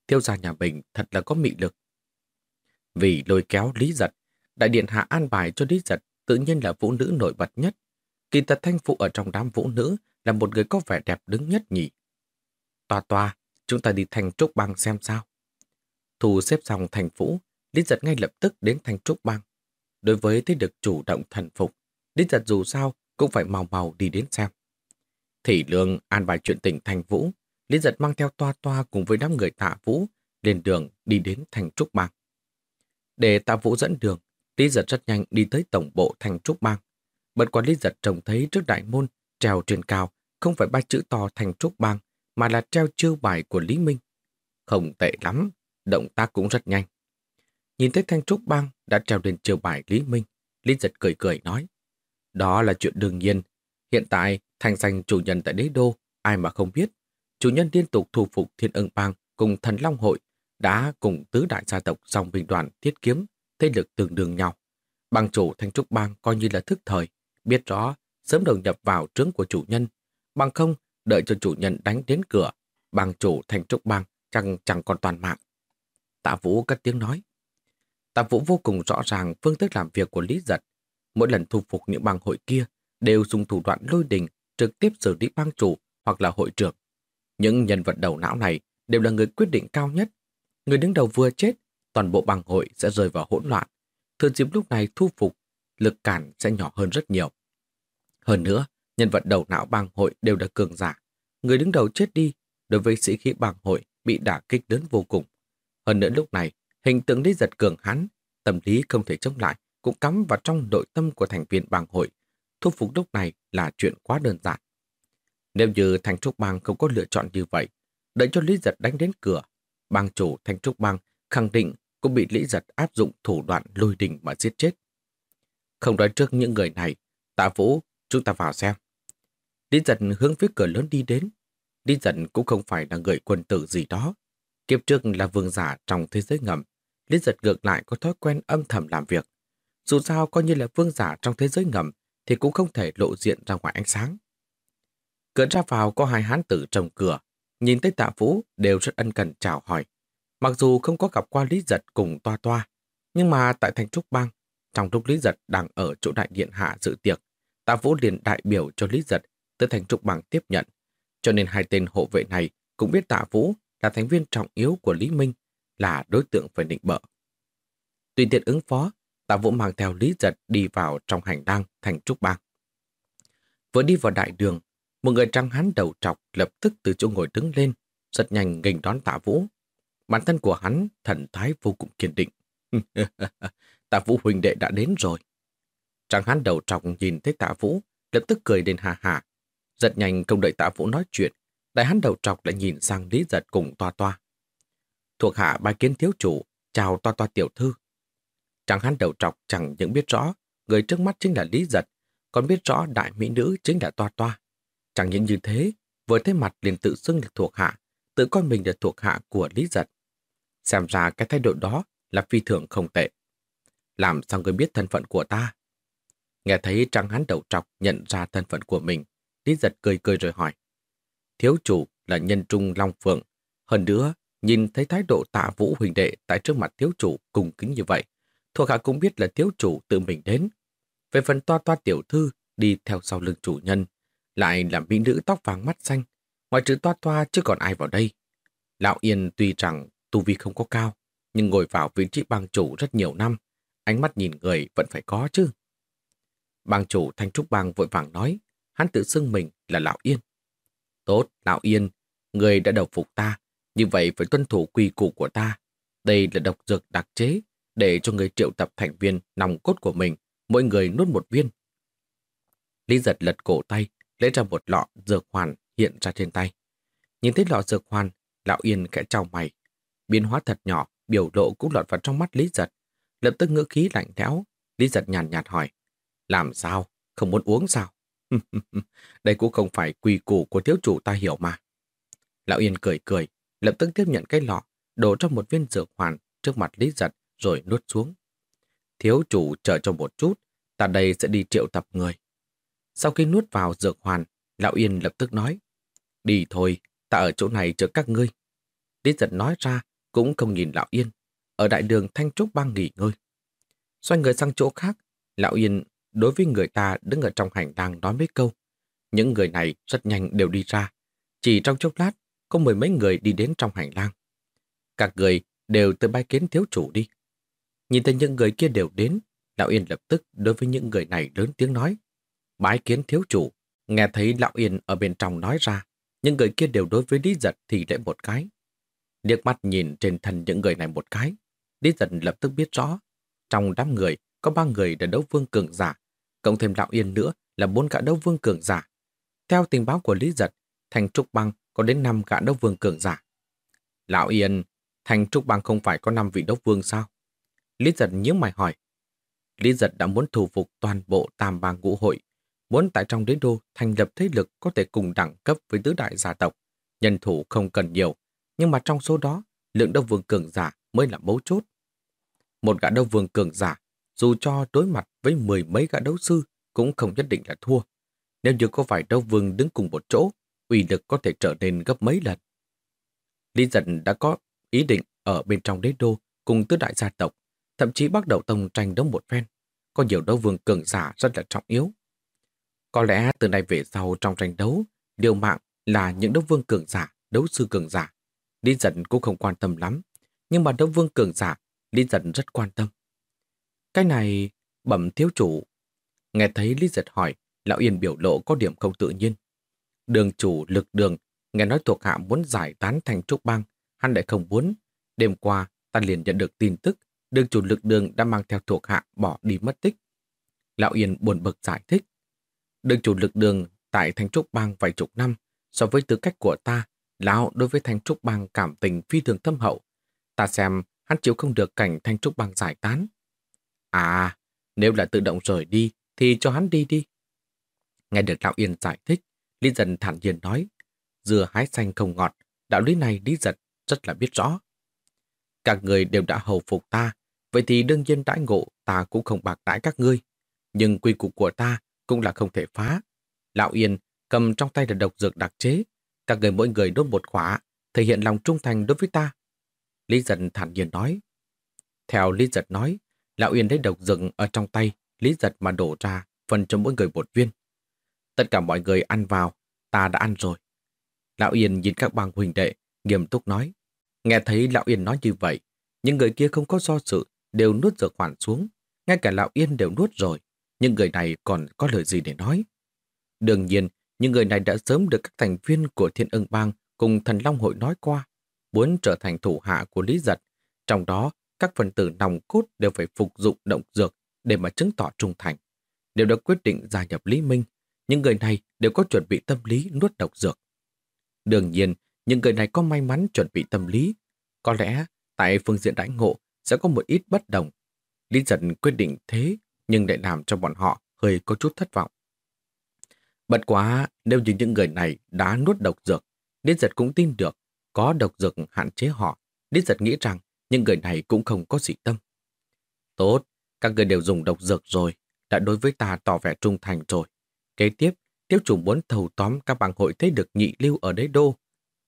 Speaker 1: Tiêu gia nhà mình thật là có mị lực. Vì lôi kéo Lý Giật, đại điện hạ an bài cho Lý Giật tự nhiên là vũ nữ nổi bật nhất. Kỳ thật thanh phụ ở trong đám vũ nữ là một người có vẻ đẹp đứng nhất nhỉ. Toa toa, chúng ta đi thành trúc bang xem sao. Thù xếp xong thành phủ, Lý Giật ngay lập tức đến thành trúc bang. Đối với thế được chủ động thần phục, Lý Giật dù sao cũng phải màu màu đi đến xem. Thị lương an bài chuyện tình thành vũ, Lý giật mang theo toa toa cùng với đám người tạ vũ lên đường đi đến thành Trúc Bang. Để tạ vũ dẫn đường, Lý giật rất nhanh đi tới tổng bộ thành Trúc Bang. Bật quản lý giật trông thấy trước đại môn treo trên cao không phải ba chữ to thành Trúc Bang mà là treo chiêu bài của Lý Minh. Không tệ lắm, động tác cũng rất nhanh. Nhìn thấy Thanh Trúc Bang đã treo lên chiêu bài Lý Minh, Lý giật cười cười nói. Đó là chuyện đương nhiên. Hiện tại, thành danh chủ nhân tại đế đô, ai mà không biết chủ nhân liên tục thu phục thiên ưng bang cùng thần long hội đã cùng tứ đại gia tộc dòng bình đoàn thiết kiếm thế lực tương đương nhau. Bang chủ Thanh Trúc Bang coi như là thức thời, biết rõ sớm đầu nhập vào trướng của chủ nhân. Bằng không, đợi cho chủ nhân đánh đến cửa, bang chủ Thanh Trúc Bang chẳng chẳng còn toàn mạng. Tạ Vũ cất tiếng nói. Tạ Vũ vô cùng rõ ràng phương thức làm việc của Lý Giật. Mỗi lần thu phục những bang hội kia đều dùng thủ đoạn lôi đình trực tiếp xử lý bang chủ hoặc là hội trưởng. Những nhân vật đầu não này đều là người quyết định cao nhất. Người đứng đầu vừa chết, toàn bộ bang hội sẽ rơi vào hỗn loạn. Thừa dịp lúc này thu phục, lực cản sẽ nhỏ hơn rất nhiều. Hơn nữa, nhân vật đầu não bang hội đều là cường giả. Người đứng đầu chết đi, đối với sĩ khí bang hội bị đả kích lớn vô cùng. Hơn nữa lúc này, hình tượng lý giật cường hắn, tâm lý không thể chống lại, cũng cắm vào trong nội tâm của thành viên bang hội. Thu phục lúc này là chuyện quá đơn giản. Nếu như thành Trúc Bang không có lựa chọn như vậy, đợi cho Lý Giật đánh đến cửa, bang chủ thành Trúc Bang khẳng định cũng bị Lý Giật áp dụng thủ đoạn lôi đình mà giết chết. Không nói trước những người này, tạ vũ, chúng ta vào xem. Lý Giật hướng phía cửa lớn đi đến. Lý Giật cũng không phải là người quân tử gì đó. Kiếp trước là vương giả trong thế giới ngầm. Lý Giật ngược lại có thói quen âm thầm làm việc. Dù sao coi như là vương giả trong thế giới ngầm thì cũng không thể lộ diện ra ngoài ánh sáng. Cửa ra vào có hai hán tử trồng cửa, nhìn thấy tạ vũ đều rất ân cần chào hỏi. Mặc dù không có gặp qua Lý Giật cùng toa toa, nhưng mà tại thành Trúc Bang, trong lúc Lý Giật đang ở chỗ đại điện hạ dự tiệc, Tạ Vũ liền đại biểu cho Lý Giật tới thành Trúc Bang tiếp nhận, cho nên hai tên hộ vệ này cũng biết Tạ Vũ là thành viên trọng yếu của Lý Minh, là đối tượng phải định bợ. Tùy tiện ứng phó, Tạ Vũ mang theo Lý Giật đi vào trong hành lang thành trúc bang. Vừa đi vào đại đường, một người trăng hắn đầu trọc lập tức từ chỗ ngồi đứng lên, rất nhanh nghênh đón Tạ Vũ. Bản thân của hắn thần thái vô cùng kiên định. tạ Vũ huynh đệ đã đến rồi. Trăng hắn đầu trọc nhìn thấy Tạ Vũ, lập tức cười đến hà hà. Giật nhanh không đợi Tạ Vũ nói chuyện, đại hắn đầu trọc lại nhìn sang Lý Giật cùng toa toa. Thuộc hạ bài kiến thiếu chủ, chào toa toa tiểu thư chẳng hắn đầu trọc chẳng những biết rõ người trước mắt chính là Lý Giật, còn biết rõ đại mỹ nữ chính là toa toa. Chẳng những như thế, vừa thấy mặt liền tự xưng được thuộc hạ, tự coi mình là thuộc hạ của Lý Giật. Xem ra cái thái độ đó là phi thường không tệ. Làm sao người biết thân phận của ta? Nghe thấy trăng hắn đầu trọc nhận ra thân phận của mình, Lý Giật cười cười rồi hỏi. Thiếu chủ là nhân trung Long Phượng. Hơn nữa, nhìn thấy thái độ tạ vũ huỳnh đệ tại trước mặt thiếu chủ cùng kính như vậy, thuộc hạ cũng biết là thiếu chủ tự mình đến. Về phần toa toa tiểu thư đi theo sau lưng chủ nhân, lại là mỹ nữ tóc vàng mắt xanh, ngoài trừ toa toa chứ còn ai vào đây. Lão Yên tuy rằng tu vi không có cao, nhưng ngồi vào vị trí bang chủ rất nhiều năm, ánh mắt nhìn người vẫn phải có chứ. Bang chủ Thanh Trúc Bang vội vàng nói, hắn tự xưng mình là Lão Yên. Tốt, Lão Yên, người đã đầu phục ta, như vậy phải tuân thủ quy củ của ta. Đây là độc dược đặc chế, để cho người triệu tập thành viên nòng cốt của mình, mỗi người nuốt một viên. Lý giật lật cổ tay, lấy ra một lọ dược hoàn hiện ra trên tay. Nhìn thấy lọ dược hoàn, Lão Yên khẽ trao mày. Biến hóa thật nhỏ, biểu lộ cũng lọt vào trong mắt Lý giật. Lập tức ngữ khí lạnh lẽo, Lý giật nhàn nhạt, nhạt hỏi. Làm sao? Không muốn uống sao? Đây cũng không phải quy củ của thiếu chủ ta hiểu mà. Lão Yên cười cười, lập tức tiếp nhận cái lọ, đổ trong một viên dược hoàn trước mặt Lý Giật rồi nuốt xuống. Thiếu chủ chờ cho một chút, ta đây sẽ đi triệu tập người. Sau khi nuốt vào dược hoàn, Lão Yên lập tức nói, đi thôi, ta ở chỗ này chờ các ngươi. Lý Giật nói ra, cũng không nhìn Lão Yên, ở đại đường Thanh Trúc bang nghỉ ngơi. Xoay người sang chỗ khác, Lão Yên đối với người ta đứng ở trong hành lang nói mấy câu. Những người này rất nhanh đều đi ra. Chỉ trong chốc lát, có mười mấy người đi đến trong hành lang. Các người đều tới bái kiến thiếu chủ đi. Nhìn thấy những người kia đều đến, Lão Yên lập tức đối với những người này lớn tiếng nói. Bái kiến thiếu chủ, nghe thấy Lão Yên ở bên trong nói ra, những người kia đều đối với Lý Giật thì lễ một cái. Liếc mắt nhìn trên thân những người này một cái, Lý Giật lập tức biết rõ, trong đám người có ba người là đấu vương cường giả, cộng thêm Lão Yên nữa là bốn gã đấu vương cường giả. Theo tình báo của Lý Giật, thành Trúc Băng có đến năm gã đấu vương cường giả. Lão Yên, thành Trúc Băng không phải có năm vị đấu vương sao? Lý Giật nhớ mày hỏi. Lý Giật đã muốn thu phục toàn bộ tam bang ngũ hội, muốn tại trong đế đô thành lập thế lực có thể cùng đẳng cấp với tứ đại gia tộc. Nhân thủ không cần nhiều, nhưng mà trong số đó, lượng đấu vương cường giả mới là mấu chốt. Một gã đấu vương cường giả, dù cho đối mặt với mười mấy gã đấu sư, cũng không nhất định là thua. Nếu như có vài đấu vương đứng cùng một chỗ, uy lực có thể trở nên gấp mấy lần. Lý giật đã có ý định ở bên trong đế đô cùng tứ đại gia tộc thậm chí bắt đầu tông tranh đấu một phen. Có nhiều đấu vương cường giả rất là trọng yếu. Có lẽ từ nay về sau trong tranh đấu, điều mạng là những đấu vương cường giả, đấu sư cường giả. Lý giận cũng không quan tâm lắm, nhưng mà đấu vương cường giả, Lý giận rất quan tâm. Cái này, bẩm thiếu chủ. Nghe thấy Lý giật hỏi, Lão Yên biểu lộ có điểm không tự nhiên. Đường chủ lực đường, nghe nói thuộc hạ muốn giải tán thành trúc bang, hắn lại không muốn. Đêm qua, ta liền nhận được tin tức đường chủ lực đường đã mang theo thuộc hạ bỏ đi mất tích. Lão Yên buồn bực giải thích. Đường chủ lực đường tại Thanh Trúc Bang vài chục năm, so với tư cách của ta, Lão đối với Thanh Trúc Bang cảm tình phi thường thâm hậu. Ta xem hắn chịu không được cảnh Thanh Trúc Bang giải tán. À, nếu là tự động rời đi, thì cho hắn đi đi. Nghe được Lão Yên giải thích, Lý Dân thản nhiên nói, dừa hái xanh không ngọt, đạo lý này Lý Giật rất là biết rõ. Các người đều đã hầu phục ta, Vậy thì đương nhiên đãi ngộ ta cũng không bạc đãi các ngươi. Nhưng quy củ của ta cũng là không thể phá. Lão Yên cầm trong tay là độc dược đặc chế. Các người mỗi người đốt một khỏa, thể hiện lòng trung thành đối với ta. Lý giật thản nhiên nói. Theo Lý giật nói, Lão Yên lấy độc dược ở trong tay, Lý giật mà đổ ra, phần cho mỗi người một viên. Tất cả mọi người ăn vào, ta đã ăn rồi. Lão Yên nhìn các bang huynh đệ, nghiêm túc nói. Nghe thấy Lão Yên nói như vậy, những người kia không có do sự, đều nuốt dược hoàn xuống. Ngay cả Lão Yên đều nuốt rồi, nhưng người này còn có lời gì để nói. Đương nhiên, những người này đã sớm được các thành viên của Thiên ưng bang cùng Thần Long Hội nói qua, muốn trở thành thủ hạ của Lý Giật. Trong đó, các phần tử nòng cốt đều phải phục dụng động dược để mà chứng tỏ trung thành. Đều đã quyết định gia nhập Lý Minh, những người này đều có chuẩn bị tâm lý nuốt độc dược. Đương nhiên, những người này có may mắn chuẩn bị tâm lý. Có lẽ tại phương diện đãi ngộ sẽ có một ít bất đồng. Lý giật quyết định thế, nhưng lại làm cho bọn họ hơi có chút thất vọng. Bất quá, nếu như những người này đã nuốt độc dược, Lý giật cũng tin được có độc dược hạn chế họ. Lý giật nghĩ rằng những người này cũng không có dị tâm. Tốt, các người đều dùng độc dược rồi, đã đối với ta tỏ vẻ trung thành rồi. Kế tiếp, tiêu chủ muốn thầu tóm các bang hội thế được nhị lưu ở đế đô.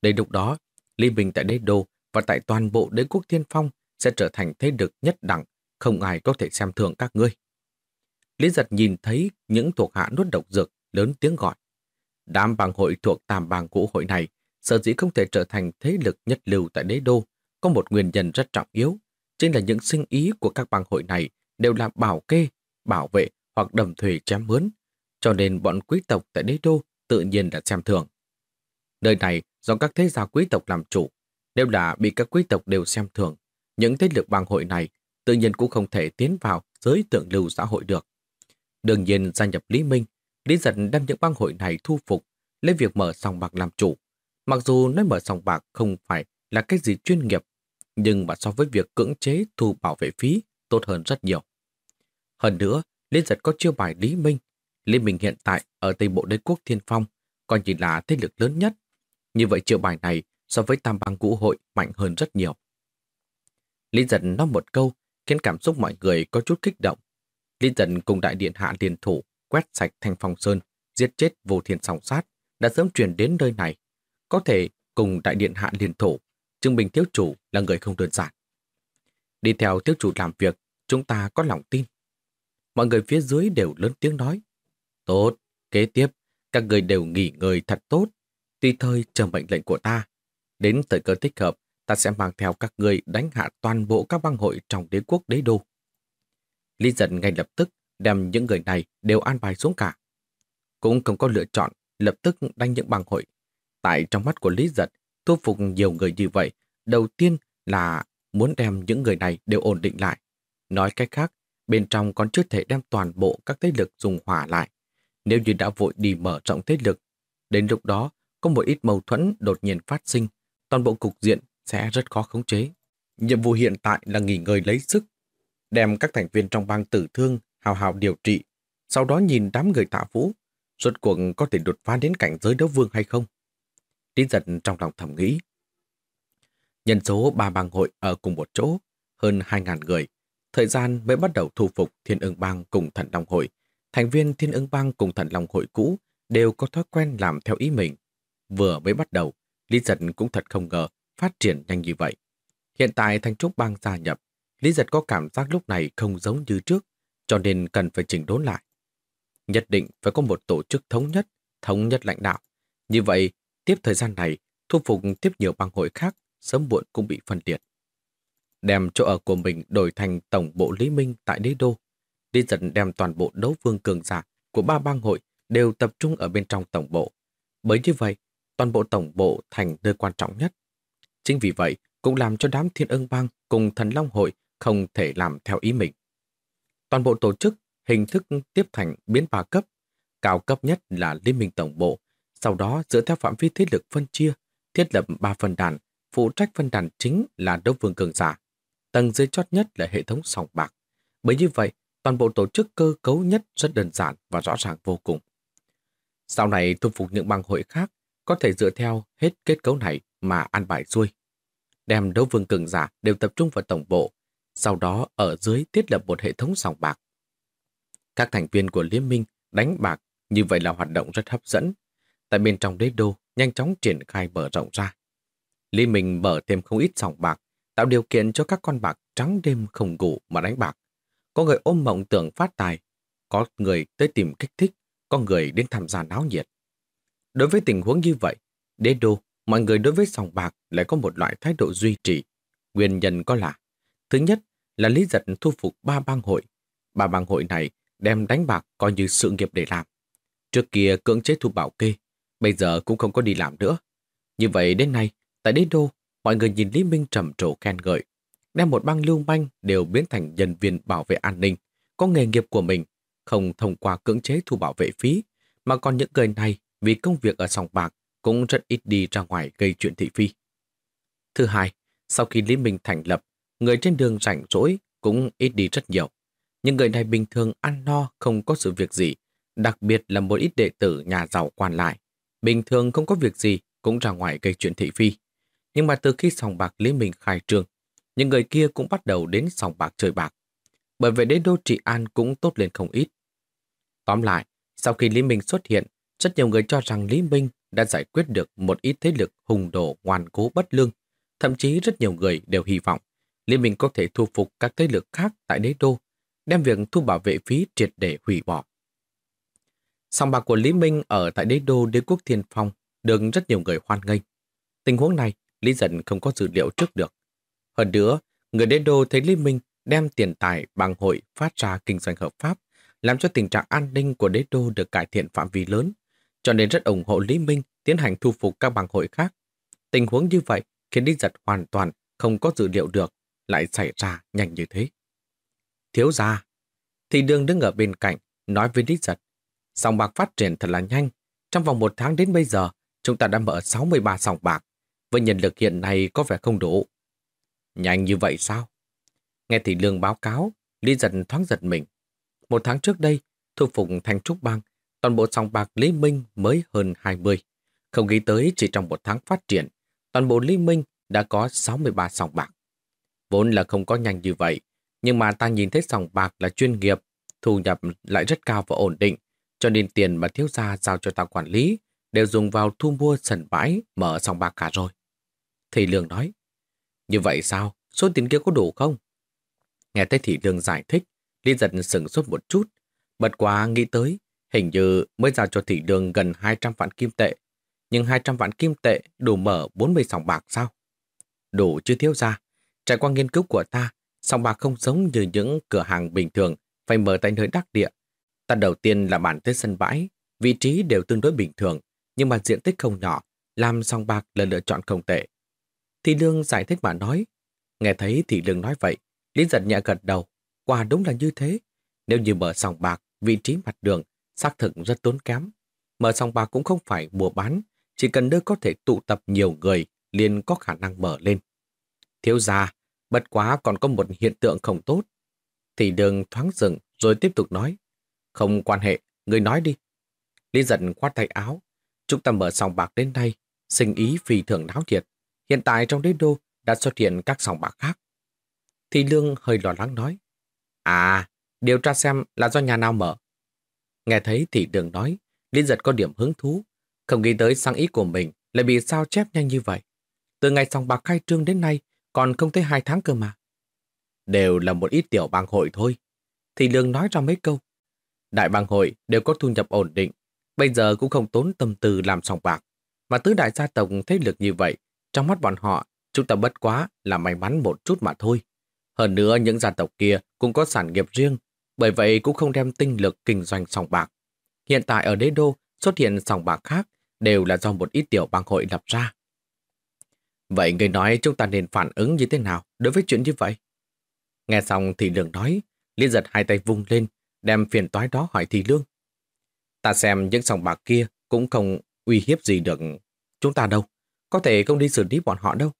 Speaker 1: Đến lúc đó, Lý Bình tại đế đô và tại toàn bộ đế quốc thiên phong sẽ trở thành thế lực nhất đẳng, không ai có thể xem thường các ngươi. Lý giật nhìn thấy những thuộc hạ nuốt độc dược, lớn tiếng gọi. Đám bang hội thuộc tam bang cũ hội này sở dĩ không thể trở thành thế lực nhất lưu tại đế đô có một nguyên nhân rất trọng yếu, chính là những sinh ý của các bang hội này đều là bảo kê, bảo vệ hoặc đầm thuê chém mướn, cho nên bọn quý tộc tại đế đô tự nhiên là xem thường. Nơi này do các thế gia quý tộc làm chủ, nếu là bị các quý tộc đều xem thường, những thế lực bang hội này tự nhiên cũng không thể tiến vào giới tượng lưu xã hội được. Đương nhiên gia nhập Lý Minh, Lý Giật đem những bang hội này thu phục, lấy việc mở sòng bạc làm chủ. Mặc dù nói mở sòng bạc không phải là cái gì chuyên nghiệp, nhưng mà so với việc cưỡng chế thu bảo vệ phí tốt hơn rất nhiều. Hơn nữa, Lý Giật có chiêu bài Lý Minh. Lý Minh hiện tại ở Tây Bộ Đế Quốc Thiên Phong còn chỉ là thế lực lớn nhất. Như vậy chiêu bài này so với tam bang cũ hội mạnh hơn rất nhiều. Lý Dân nói một câu khiến cảm xúc mọi người có chút kích động. Lý Dân cùng đại điện hạ liên thủ quét sạch thành phong sơn, giết chết vô thiên song sát, đã sớm truyền đến nơi này. Có thể cùng đại điện hạ liên thủ, chứng minh thiếu chủ là người không đơn giản. Đi theo thiếu chủ làm việc, chúng ta có lòng tin. Mọi người phía dưới đều lớn tiếng nói. Tốt, kế tiếp, các người đều nghỉ ngơi thật tốt, tùy thời chờ mệnh lệnh của ta. Đến thời cơ thích hợp, ta sẽ mang theo các người đánh hạ toàn bộ các bang hội trong đế quốc đế đô. Lý giận ngay lập tức đem những người này đều an bài xuống cả. Cũng không có lựa chọn lập tức đánh những bang hội. Tại trong mắt của Lý giật, thu phục nhiều người như vậy, đầu tiên là muốn đem những người này đều ổn định lại. Nói cách khác, bên trong còn chưa thể đem toàn bộ các thế lực dùng hỏa lại. Nếu như đã vội đi mở rộng thế lực, đến lúc đó có một ít mâu thuẫn đột nhiên phát sinh, toàn bộ cục diện sẽ rất khó khống chế. Nhiệm vụ hiện tại là nghỉ ngơi lấy sức, đem các thành viên trong bang tử thương hào hào điều trị, sau đó nhìn đám người tạ vũ, rốt cuộc có thể đột phá đến cảnh giới đấu vương hay không. Lý giật trong lòng thầm nghĩ. Nhân số ba bang hội ở cùng một chỗ, hơn 2.000 người. Thời gian mới bắt đầu thu phục Thiên ưng bang cùng thần Long hội. Thành viên Thiên ưng bang cùng thần Long hội cũ đều có thói quen làm theo ý mình. Vừa mới bắt đầu, Lý Giật cũng thật không ngờ phát triển nhanh như vậy. Hiện tại Thanh Trúc Bang gia nhập, Lý Giật có cảm giác lúc này không giống như trước, cho nên cần phải chỉnh đốn lại. Nhất định phải có một tổ chức thống nhất, thống nhất lãnh đạo. Như vậy, tiếp thời gian này, thu phục tiếp nhiều bang hội khác, sớm muộn cũng bị phân liệt. Đem chỗ ở của mình đổi thành tổng bộ Lý Minh tại đế đô. Lý Giật đem toàn bộ đấu vương cường giả của ba bang hội đều tập trung ở bên trong tổng bộ. Bởi như vậy, toàn bộ tổng bộ thành nơi quan trọng nhất. Chính vì vậy, cũng làm cho đám thiên ưng bang cùng thần long hội không thể làm theo ý mình. Toàn bộ tổ chức hình thức tiếp thành biến ba cấp. Cao cấp nhất là Liên minh Tổng bộ, sau đó dựa theo phạm vi thế lực phân chia, thiết lập ba phân đàn, phụ trách phân đàn chính là đấu vương cường giả. Tầng dưới chót nhất là hệ thống sòng bạc. Bởi như vậy, toàn bộ tổ chức cơ cấu nhất rất đơn giản và rõ ràng vô cùng. Sau này thu phục những bang hội khác có thể dựa theo hết kết cấu này mà ăn bài xuôi. Đem đấu vương cường giả đều tập trung vào tổng bộ, sau đó ở dưới thiết lập một hệ thống sòng bạc. Các thành viên của liên minh đánh bạc như vậy là hoạt động rất hấp dẫn. Tại bên trong đế đô nhanh chóng triển khai mở rộng ra. Liên minh mở thêm không ít sòng bạc, tạo điều kiện cho các con bạc trắng đêm không ngủ mà đánh bạc. Có người ôm mộng tưởng phát tài, có người tới tìm kích thích, có người đến tham gia náo nhiệt. Đối với tình huống như vậy, đế đô, mọi người đối với sòng bạc lại có một loại thái độ duy trì. Nguyên nhân có là, thứ nhất là Lý Giật thu phục ba bang hội. Ba bang hội này đem đánh bạc coi như sự nghiệp để làm. Trước kia cưỡng chế thu bảo kê, bây giờ cũng không có đi làm nữa. Như vậy đến nay, tại đế đô, mọi người nhìn Lý Minh trầm trồ khen ngợi, đem một băng lưu manh đều biến thành nhân viên bảo vệ an ninh, có nghề nghiệp của mình, không thông qua cưỡng chế thu bảo vệ phí, mà còn những người này vì công việc ở sòng bạc cũng rất ít đi ra ngoài gây chuyện thị phi. Thứ hai, sau khi Lý Minh thành lập, người trên đường rảnh rỗi cũng ít đi rất nhiều. Nhưng người này bình thường ăn no không có sự việc gì, đặc biệt là một ít đệ tử nhà giàu quan lại. Bình thường không có việc gì cũng ra ngoài gây chuyện thị phi. Nhưng mà từ khi sòng bạc Lý Minh khai trương, những người kia cũng bắt đầu đến sòng bạc chơi bạc. Bởi vậy đế đô trị an cũng tốt lên không ít. Tóm lại, sau khi Lý Minh xuất hiện, rất nhiều người cho rằng Lý Minh đã giải quyết được một ít thế lực hùng đổ ngoan cố bất lương. Thậm chí rất nhiều người đều hy vọng Lý Minh có thể thu phục các thế lực khác tại đế đô, đem việc thu bảo vệ phí triệt để hủy bỏ. Sòng bạc của Lý Minh ở tại đế đô đế quốc thiên phong được rất nhiều người hoan nghênh. Tình huống này, Lý Dân không có dữ liệu trước được. Hơn nữa, người đế đô thấy Lý Minh đem tiền tài bằng hội phát ra kinh doanh hợp pháp, làm cho tình trạng an ninh của đế đô được cải thiện phạm vi lớn, cho nên rất ủng hộ Lý Minh tiến hành thu phục các bằng hội khác. Tình huống như vậy khiến Lý Giật hoàn toàn không có dự liệu được, lại xảy ra nhanh như thế. Thiếu gia, thì đường đứng ở bên cạnh, nói với Lý Giật, sòng bạc phát triển thật là nhanh. Trong vòng một tháng đến bây giờ, chúng ta đã mở 63 sòng bạc. Với nhân lực hiện nay có vẻ không đủ. Nhanh như vậy sao? Nghe thị lương báo cáo, Lý giật thoáng giật mình. Một tháng trước đây, thu phục thành trúc bang, toàn bộ sòng bạc Lý Minh mới hơn 20. Không nghĩ tới chỉ trong một tháng phát triển, toàn bộ Lý Minh đã có 63 sòng bạc. Vốn là không có nhanh như vậy, nhưng mà ta nhìn thấy sòng bạc là chuyên nghiệp, thu nhập lại rất cao và ổn định, cho nên tiền mà thiếu gia giao cho ta quản lý đều dùng vào thu mua sần bãi mở sòng bạc cả rồi. Thị Lương nói, như vậy sao? Số tiền kia có đủ không? Nghe thấy Thị Lương giải thích, Lý giật sừng sốt một chút. Bật quá nghĩ tới, hình như mới giao cho Thị Lương gần 200 vạn kim tệ. Nhưng 200 vạn kim tệ đủ mở 40 sòng bạc sao? Đủ chứ thiếu ra. Trải qua nghiên cứu của ta, sòng bạc không giống như những cửa hàng bình thường, phải mở tại nơi đắc địa. Ta đầu tiên là bản tới sân bãi, vị trí đều tương đối bình thường, nhưng mà diện tích không nhỏ, làm sòng bạc là lựa chọn không tệ. Thị Lương giải thích mà nói. Nghe thấy Thị Lương nói vậy, Lý giật nhẹ gật đầu. Quả đúng là như thế. Nếu như mở sòng bạc, vị trí mặt đường, xác thực rất tốn kém. Mở sòng bạc cũng không phải mua bán, chỉ cần nơi có thể tụ tập nhiều người liền có khả năng mở lên. Thiếu gia, bất quá còn có một hiện tượng không tốt. thì đường thoáng dừng rồi tiếp tục nói. Không quan hệ, người nói đi. Lý giận khoát tay áo. Chúng ta mở sòng bạc đến nay, sinh ý phi thường náo nhiệt. Hiện tại trong đế đô đã xuất hiện các sòng bạc khác. Thì Lương hơi lo lắng nói. À, điều tra xem là do nhà nào mở. Nghe thấy thì đường nói, Liên giật có điểm hứng thú. Không nghĩ tới sang ý của mình lại bị sao chép nhanh như vậy. Từ ngày sòng bạc khai trương đến nay, còn không tới hai tháng cơ mà. Đều là một ít tiểu bang hội thôi. Thì Lương nói ra mấy câu. Đại bang hội đều có thu nhập ổn định, bây giờ cũng không tốn tâm tư làm sòng bạc. Mà tứ đại gia tộc thế lực như vậy trong mắt bọn họ, chúng ta bất quá là may mắn một chút mà thôi. Hơn nữa những gia tộc kia cũng có sản nghiệp riêng, bởi vậy cũng không đem tinh lực kinh doanh sòng bạc. Hiện tại ở đế đô xuất hiện sòng bạc khác đều là do một ít tiểu bang hội lập ra. Vậy người nói chúng ta nên phản ứng như thế nào đối với chuyện như vậy? Nghe xong thì lường nói, liên giật hai tay vung lên, đem phiền toái đó hỏi thì lương. Ta xem những sòng bạc kia cũng không uy hiếp gì được chúng ta đâu có thể không đi xử lý bọn họ đâu.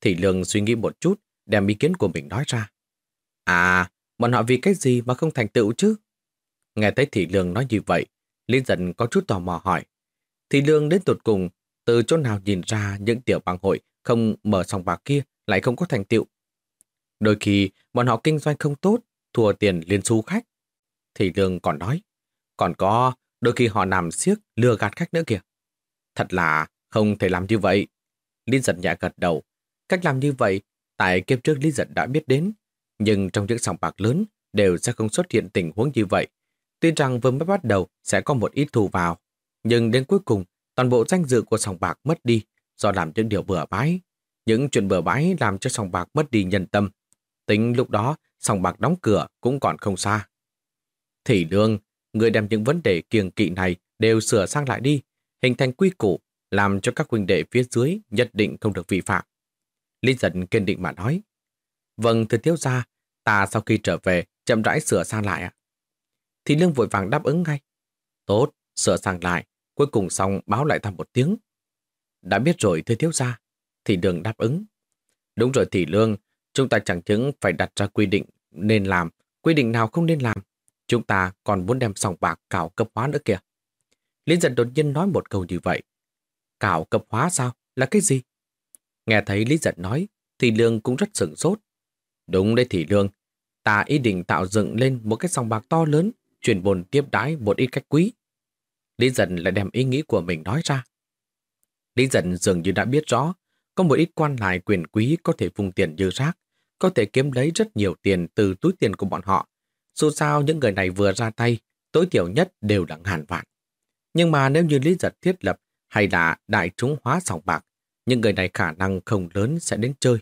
Speaker 1: Thị lương suy nghĩ một chút, đem ý kiến của mình nói ra. À, bọn họ vì cái gì mà không thành tựu chứ? Nghe thấy thị lương nói như vậy, Lý dần có chút tò mò hỏi. Thị lương đến tụt cùng, từ chỗ nào nhìn ra những tiểu bang hội không mở sòng bạc kia lại không có thành tựu. Đôi khi, bọn họ kinh doanh không tốt, thua tiền liên xu khách. Thị lương còn nói, còn có, đôi khi họ nằm siếc lừa gạt khách nữa kìa. Thật là không thể làm như vậy. Lý giật nhẹ gật đầu. Cách làm như vậy, tại kiếp trước Lý giật đã biết đến. Nhưng trong những sòng bạc lớn đều sẽ không xuất hiện tình huống như vậy. Tuy rằng vừa mới bắt đầu sẽ có một ít thù vào, nhưng đến cuối cùng toàn bộ danh dự của sòng bạc mất đi do làm những điều bừa bãi. Những chuyện bừa bãi làm cho sòng bạc mất đi nhân tâm. Tính lúc đó, sòng bạc đóng cửa cũng còn không xa. Thị lương, người đem những vấn đề kiêng kỵ này đều sửa sang lại đi, hình thành quy củ, làm cho các huynh đệ phía dưới nhất định không được vi phạm. Lý giận kiên định mà nói. Vâng, thưa thiếu gia, ta sau khi trở về, chậm rãi sửa sang lại ạ. Thì lương vội vàng đáp ứng ngay. Tốt, sửa sang lại, cuối cùng xong báo lại ta một tiếng. Đã biết rồi thưa thiếu gia, thì đường đáp ứng. Đúng rồi thì lương, chúng ta chẳng chứng phải đặt ra quy định nên làm, quy định nào không nên làm. Chúng ta còn muốn đem sòng bạc cào cấp hóa nữa kìa. Lý giật đột nhiên nói một câu như vậy. Cào cấp hóa sao? Là cái gì? Nghe thấy Lý giật nói, thì lương cũng rất sửng sốt. Đúng đấy thì lương, ta ý định tạo dựng lên một cái sòng bạc to lớn, truyền bồn tiếp đái một ít cách quý. Lý dần lại đem ý nghĩ của mình nói ra. Lý dần dường như đã biết rõ, có một ít quan lại quyền quý có thể vùng tiền như rác, có thể kiếm lấy rất nhiều tiền từ túi tiền của bọn họ. Dù sao những người này vừa ra tay, tối thiểu nhất đều là hàn vạn. Nhưng mà nếu như Lý Giật thiết lập hay là đại chúng hóa sòng bạc, những người này khả năng không lớn sẽ đến chơi.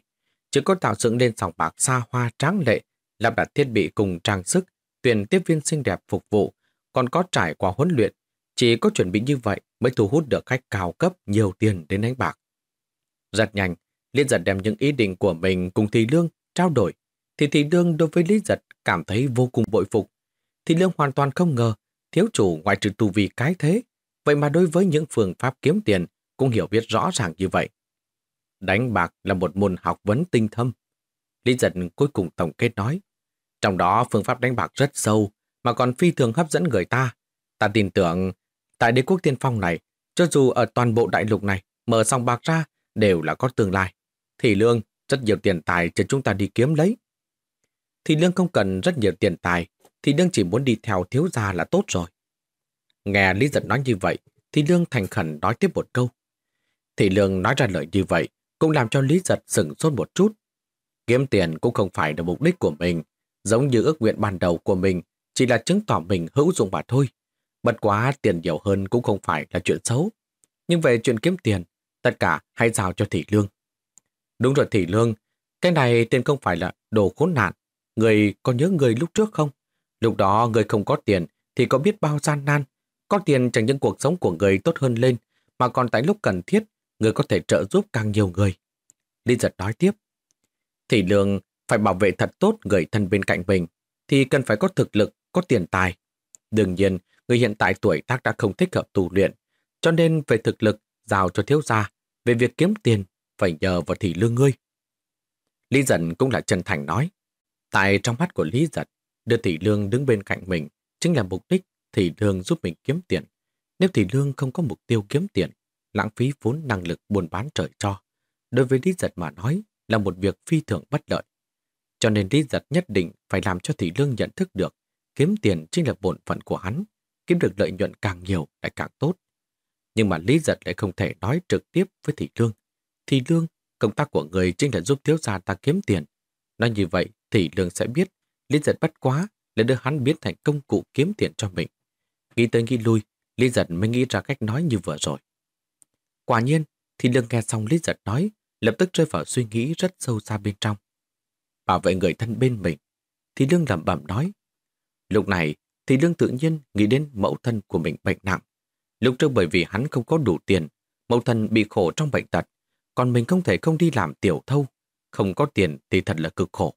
Speaker 1: Chỉ có tạo dựng lên sòng bạc xa hoa tráng lệ, lắp đặt thiết bị cùng trang sức, tuyển tiếp viên xinh đẹp phục vụ, còn có trải qua huấn luyện. Chỉ có chuẩn bị như vậy mới thu hút được khách cao cấp nhiều tiền đến đánh bạc. Rất nhanh, Liên Giật đem những ý định của mình cùng Thị Lương trao đổi, thì Thị Lương đối với Lý Giật cảm thấy vô cùng bội phục. Thị Lương hoàn toàn không ngờ thiếu chủ ngoại trừ tu vi cái thế, vậy mà đối với những phương pháp kiếm tiền cũng hiểu biết rõ ràng như vậy. Đánh bạc là một môn học vấn tinh thâm. Lý giật cuối cùng tổng kết nói, trong đó phương pháp đánh bạc rất sâu, mà còn phi thường hấp dẫn người ta. Ta tin tưởng, tại đế quốc tiên phong này, cho dù ở toàn bộ đại lục này, mở sòng bạc ra đều là có tương lai. Thì lương, rất nhiều tiền tài cho chúng ta đi kiếm lấy. Thì lương không cần rất nhiều tiền tài, thì lương chỉ muốn đi theo thiếu gia là tốt rồi. Nghe Lý Giật nói như vậy, thì lương thành khẩn nói tiếp một câu. Thì lương nói ra lời như vậy, cũng làm cho Lý Giật sửng sốt một chút. Kiếm tiền cũng không phải là mục đích của mình, giống như ước nguyện ban đầu của mình, chỉ là chứng tỏ mình hữu dụng mà thôi. Bất quá tiền nhiều hơn cũng không phải là chuyện xấu. Nhưng về chuyện kiếm tiền, tất cả hãy giao cho Thị Lương. Đúng rồi Thị Lương, cái này tiền không phải là đồ khốn nạn. Người có nhớ người lúc trước không? Lúc đó người không có tiền thì có biết bao gian nan. Có tiền chẳng những cuộc sống của người tốt hơn lên, mà còn tại lúc cần thiết, người có thể trợ giúp càng nhiều người. Lý giật nói tiếp. Thị lương phải bảo vệ thật tốt người thân bên cạnh mình, thì cần phải có thực lực, có tiền tài. Đương nhiên, người hiện tại tuổi tác đã không thích hợp tu luyện, cho nên về thực lực giao cho thiếu gia, về việc kiếm tiền phải nhờ vào thị lương ngươi. Lý giật cũng là chân thành nói. Tại trong mắt của Lý giật, đưa thị lương đứng bên cạnh mình chính là mục đích thị lương giúp mình kiếm tiền. Nếu thị lương không có mục tiêu kiếm tiền, lãng phí vốn năng lực buôn bán trời cho, đối với Lý giật mà nói là một việc phi thường bất lợi. Cho nên Lý giật nhất định phải làm cho thị lương nhận thức được kiếm tiền chính là bổn phận của hắn, kiếm được lợi nhuận càng nhiều lại càng tốt. Nhưng mà Lý giật lại không thể nói trực tiếp với thị lương. Thị lương, công tác của người chính là giúp thiếu gia ta kiếm tiền. Nói như vậy, thị lương sẽ biết Lý giật bất quá là đưa hắn biến thành công cụ kiếm tiền cho mình. Nghĩ tới nghĩ lui, Lý giật mới nghĩ ra cách nói như vừa rồi. Quả nhiên, thì lương nghe xong Lý giật nói, lập tức rơi vào suy nghĩ rất sâu xa bên trong. Bảo vệ người thân bên mình, thì lương lẩm bẩm nói. Lúc này, thì lương tự nhiên nghĩ đến mẫu thân của mình bệnh nặng. Lúc trước bởi vì hắn không có đủ tiền, mẫu thân bị khổ trong bệnh tật, còn mình không thể không đi làm tiểu thâu. Không có tiền thì thật là cực khổ.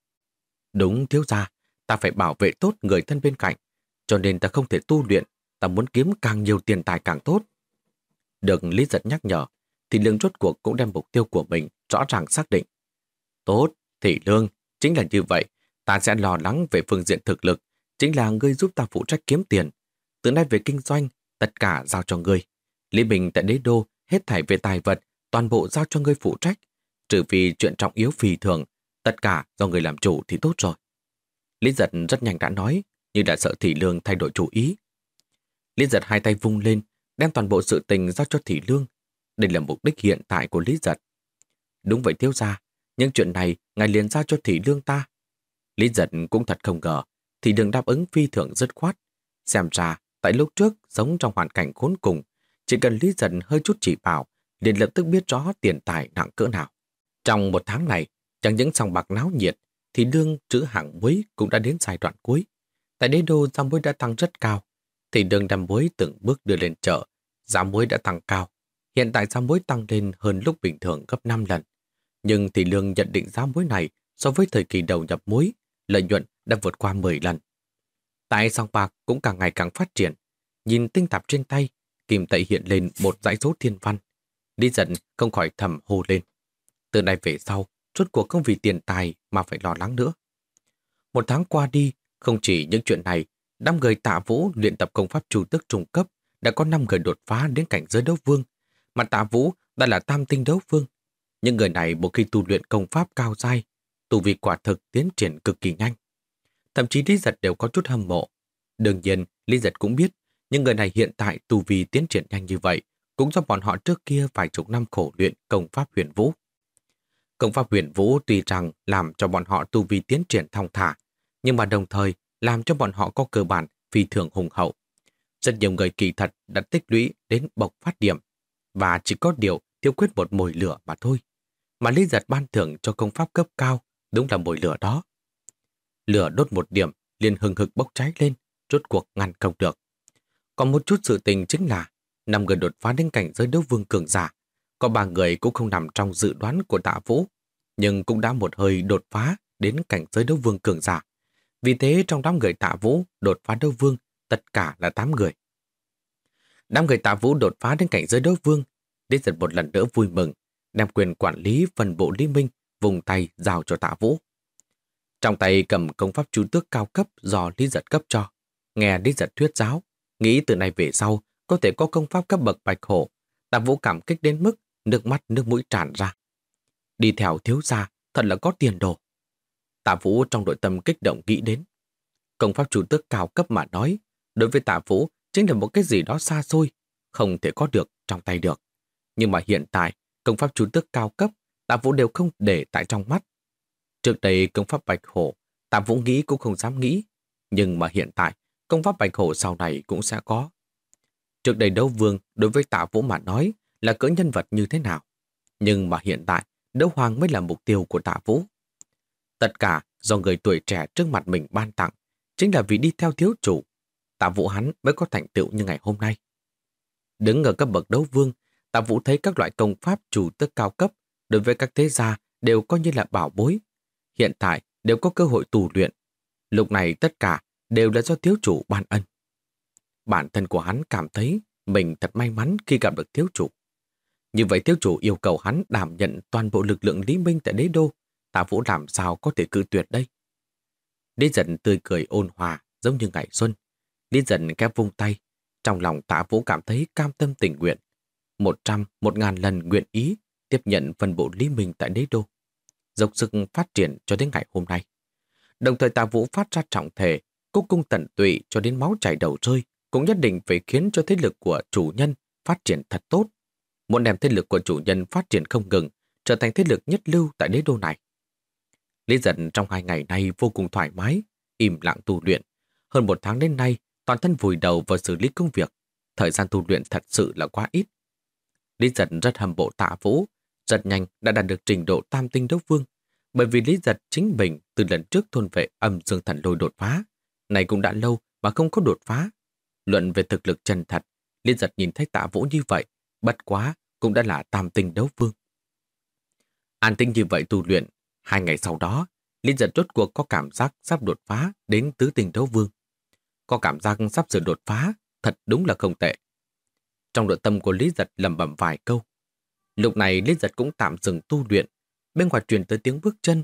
Speaker 1: Đúng thiếu gia, ta phải bảo vệ tốt người thân bên cạnh, cho nên ta không thể tu luyện, ta muốn kiếm càng nhiều tiền tài càng tốt. Được Lý Giật nhắc nhở, thì lương rốt cuộc cũng đem mục tiêu của mình rõ ràng xác định. Tốt, thị lương, chính là như vậy, ta sẽ lo lắng về phương diện thực lực, chính là ngươi giúp ta phụ trách kiếm tiền. Từ nay về kinh doanh, tất cả giao cho ngươi. Lý Bình tại đế đô, hết thảy về tài vật, toàn bộ giao cho ngươi phụ trách. Trừ vì chuyện trọng yếu phi thường, tất cả do người làm chủ thì tốt rồi. Lý giật rất nhanh đã nói, nhưng đã sợ thị lương thay đổi chủ ý. Lý giật hai tay vung lên, đem toàn bộ sự tình giao cho thị lương. Đây là mục đích hiện tại của Lý giật. Đúng vậy thiếu gia, những chuyện này ngài liền giao cho thị lương ta. Lý giật cũng thật không ngờ, thị đừng đáp ứng phi thường dứt khoát. Xem ra, tại lúc trước sống trong hoàn cảnh khốn cùng, chỉ cần Lý Giật hơi chút chỉ bảo, liền lập tức biết rõ tiền tài nặng cỡ nào. Trong một tháng này, chẳng những sòng bạc náo nhiệt, thì lương trữ hạng muối cũng đã đến giai đoạn cuối. Tại đế đô giam muối đã tăng rất cao, thì đường đem muối từng bước đưa lên chợ, giá muối đã tăng cao. Hiện tại giá muối tăng lên hơn lúc bình thường gấp 5 lần. Nhưng thì lương nhận định giá muối này so với thời kỳ đầu nhập muối, lợi nhuận đã vượt qua 10 lần. Tại sòng bạc cũng càng ngày càng phát triển. Nhìn tinh tạp trên tay, kim tẩy hiện lên một dãy số thiên văn. Lý giận không khỏi thầm hô lên. Từ nay về sau, suốt cuộc không vì tiền tài mà phải lo lắng nữa. Một tháng qua đi, không chỉ những chuyện này, năm người tạ vũ luyện tập công pháp chủ tức trung cấp đã có 5 người đột phá đến cảnh giới đấu vương, mà tạ vũ đã là tam tinh đấu vương. Những người này một khi tu luyện công pháp cao dai, tu vi quả thực tiến triển cực kỳ nhanh. Thậm chí Lý Giật đều có chút hâm mộ. Đương nhiên, Lý Giật cũng biết, những người này hiện tại tu vi tiến triển nhanh như vậy, cũng do bọn họ trước kia vài chục năm khổ luyện công pháp huyền vũ. Công pháp huyền vũ tuy rằng làm cho bọn họ tu vi tiến triển thong thả, nhưng mà đồng thời làm cho bọn họ có cơ bản phi thường hùng hậu. Rất nhiều người kỳ thật đã tích lũy đến bộc phát điểm, và chỉ có điều thiếu khuyết một mồi lửa mà thôi. Mà Lý Giật ban thưởng cho công pháp cấp cao đúng là mồi lửa đó. Lửa đốt một điểm, liền hừng hực bốc cháy lên, rốt cuộc ngăn không được. Còn một chút sự tình chính là năm người đột phá đến cảnh giới đấu vương cường giả. Có ba người cũng không nằm trong dự đoán của tạ vũ, nhưng cũng đã một hơi đột phá đến cảnh giới đấu vương cường giả. Vì thế trong đám người tạ vũ đột phá đấu vương, tất cả là 8 người. Đám người tạ vũ đột phá đến cảnh giới đấu vương, đến giật một lần nữa vui mừng, đem quyền quản lý phần bộ Lý Minh vùng tay giao cho tạ vũ. Trong tay cầm công pháp chú tước cao cấp do Lý giật cấp cho. Nghe Lý giật thuyết giáo, nghĩ từ nay về sau có thể có công pháp cấp bậc bạch hổ, tạ vũ cảm kích đến mức nước mắt nước mũi tràn ra. Đi theo thiếu gia, thật là có tiền đồ. Tạ Vũ trong nội tâm kích động nghĩ đến. Công pháp chủ tước cao cấp mà nói, đối với Tạ Vũ chính là một cái gì đó xa xôi, không thể có được trong tay được. Nhưng mà hiện tại, công pháp chủ tước cao cấp, Tạ Vũ đều không để tại trong mắt. Trước đây công pháp bạch hổ, Tạ Vũ nghĩ cũng không dám nghĩ. Nhưng mà hiện tại, công pháp bạch hổ sau này cũng sẽ có. Trước đây đấu vương đối với Tạ Vũ mà nói là cỡ nhân vật như thế nào. Nhưng mà hiện tại, đấu hoàng mới là mục tiêu của Tạ Vũ. Tất cả do người tuổi trẻ trước mặt mình ban tặng, chính là vì đi theo thiếu chủ. Tạ Vũ hắn mới có thành tựu như ngày hôm nay. Đứng ở cấp bậc đấu vương, Tạ Vũ thấy các loại công pháp chủ tức cao cấp đối với các thế gia đều coi như là bảo bối. Hiện tại đều có cơ hội tù luyện. Lúc này tất cả đều là do thiếu chủ ban ân. Bản thân của hắn cảm thấy mình thật may mắn khi gặp được thiếu chủ. Như vậy thiếu chủ yêu cầu hắn đảm nhận toàn bộ lực lượng Lý Minh tại đế đô Tạ Vũ làm sao có thể cư tuyệt đây? Lý dần tươi cười ôn hòa, giống như ngày xuân. Lý dần kép vung tay. Trong lòng tạ Vũ cảm thấy cam tâm tình nguyện. Một trăm, một ngàn lần nguyện ý tiếp nhận phần bộ Lý Minh tại đế đô. Dốc sức phát triển cho đến ngày hôm nay. Đồng thời tạ Vũ phát ra trọng thể, cố cung tận tụy cho đến máu chảy đầu rơi, cũng nhất định phải khiến cho thế lực của chủ nhân phát triển thật tốt. Muốn đem thế lực của chủ nhân phát triển không ngừng, trở thành thế lực nhất lưu tại đế đô này. Lý giận trong hai ngày nay vô cùng thoải mái, im lặng tu luyện. Hơn một tháng đến nay, toàn thân vùi đầu vào xử lý công việc. Thời gian tu luyện thật sự là quá ít. Lý giật rất hâm bộ tạ vũ, rất nhanh đã đạt được trình độ tam tinh đấu vương. Bởi vì Lý giật chính mình từ lần trước thôn vệ âm dương thần lôi đột phá. Này cũng đã lâu mà không có đột phá. Luận về thực lực chân thật, Lý giật nhìn thấy tạ vũ như vậy, bất quá cũng đã là tam tinh đấu vương. An tinh như vậy tu luyện Hai ngày sau đó, Lý giật rốt cuộc có cảm giác sắp đột phá đến tứ tình đấu vương. Có cảm giác sắp sửa đột phá, thật đúng là không tệ. Trong nội tâm của Lý giật lầm bẩm vài câu. Lúc này Lý giật cũng tạm dừng tu luyện. Bên ngoài truyền tới tiếng bước chân.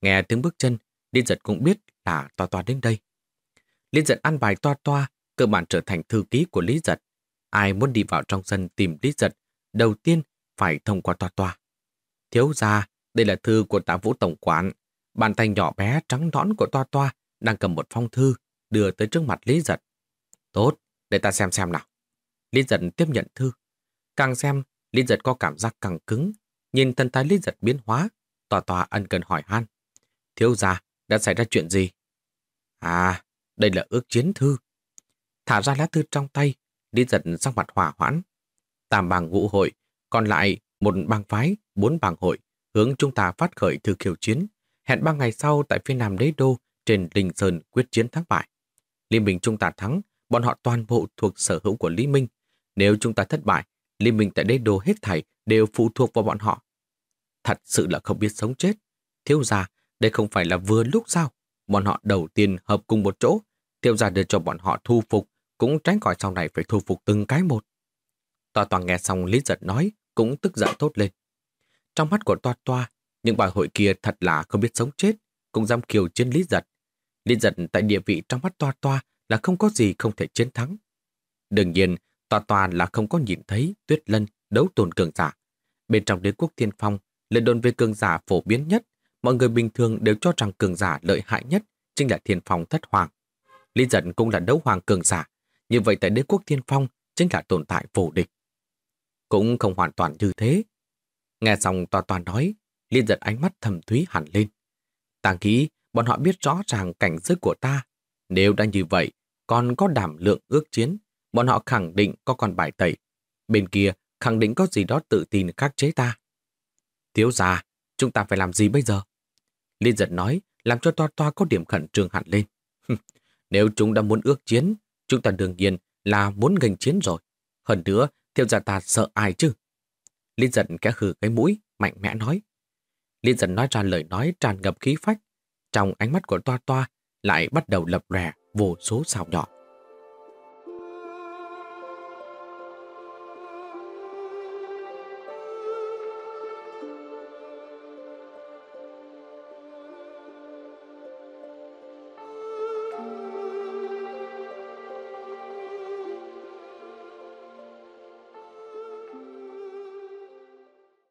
Speaker 1: Nghe tiếng bước chân, Lý giật cũng biết là toa toa đến đây. Lý giật ăn bài toa toa, cơ bản trở thành thư ký của Lý giật. Ai muốn đi vào trong sân tìm Lý giật, đầu tiên phải thông qua toa toa. Thiếu gia, đây là thư của tạ vũ tổng quản. Bàn tay nhỏ bé trắng nõn của Toa Toa đang cầm một phong thư đưa tới trước mặt Lý Giật. Tốt, để ta xem xem nào. Lý Giật tiếp nhận thư. Càng xem, Lý Giật có cảm giác càng cứng. Nhìn thân thái Lý Giật biến hóa, Toa Toa ân cần hỏi han. Thiếu gia, đã xảy ra chuyện gì? À, đây là ước chiến thư. thả ra lá thư trong tay, Lý giật sắc mặt hỏa hoãn. Tam bang ngũ hội, còn lại một bang phái, bốn bang hội, hướng chúng ta phát khởi thư khiêu chiến. Hẹn ba ngày sau tại phía nam đế đô trên Linh Sơn quyết chiến thắng bại. Liên minh chúng ta thắng, bọn họ toàn bộ thuộc sở hữu của Lý Minh. Nếu chúng ta thất bại, Liên minh tại đế đô hết thảy đều phụ thuộc vào bọn họ. Thật sự là không biết sống chết. Thiếu gia, đây không phải là vừa lúc sao? Bọn họ đầu tiên hợp cùng một chỗ, thiếu gia đưa cho bọn họ thu phục, cũng tránh khỏi sau này phải thu phục từng cái một. Tòa toàn nghe xong Lý Giật nói, cũng tức giận tốt lên. Trong mắt của Toa Toa, những bà hội kia thật là không biết sống chết, cũng dám kiều chiến Lý Giật. Lý Giật tại địa vị trong mắt Toa Toa là không có gì không thể chiến thắng. Đương nhiên, Toa Toa là không có nhìn thấy Tuyết Lân đấu tồn cường giả. Bên trong đế quốc thiên phong, lời đồn về cường giả phổ biến nhất, mọi người bình thường đều cho rằng cường giả lợi hại nhất chính là thiên phong thất hoàng. Lý Giật cũng là đấu hoàng cường giả, như vậy tại đế quốc thiên phong chính là tồn tại vô địch. Cũng không hoàn toàn như thế. Nghe xong Toa toàn nói, Liên giật ánh mắt thầm thúy hẳn lên. Ta nghĩ bọn họ biết rõ ràng cảnh giới của ta. Nếu đã như vậy, còn có đảm lượng ước chiến, bọn họ khẳng định có con bài tẩy. Bên kia khẳng định có gì đó tự tin khắc chế ta. Thiếu già, chúng ta phải làm gì bây giờ? Liên giật nói, làm cho toa toa có điểm khẩn trương hẳn lên. Nếu chúng đã muốn ước chiến, chúng ta đương nhiên là muốn ngành chiến rồi. Hơn nữa, thiếu gia ta sợ ai chứ? Liên giận kẽ hừ cái mũi, mạnh mẽ nói. Liên giận nói ra lời nói tràn ngập khí phách. Trong ánh mắt của toa toa lại bắt đầu lập rè vô số sao nhỏ.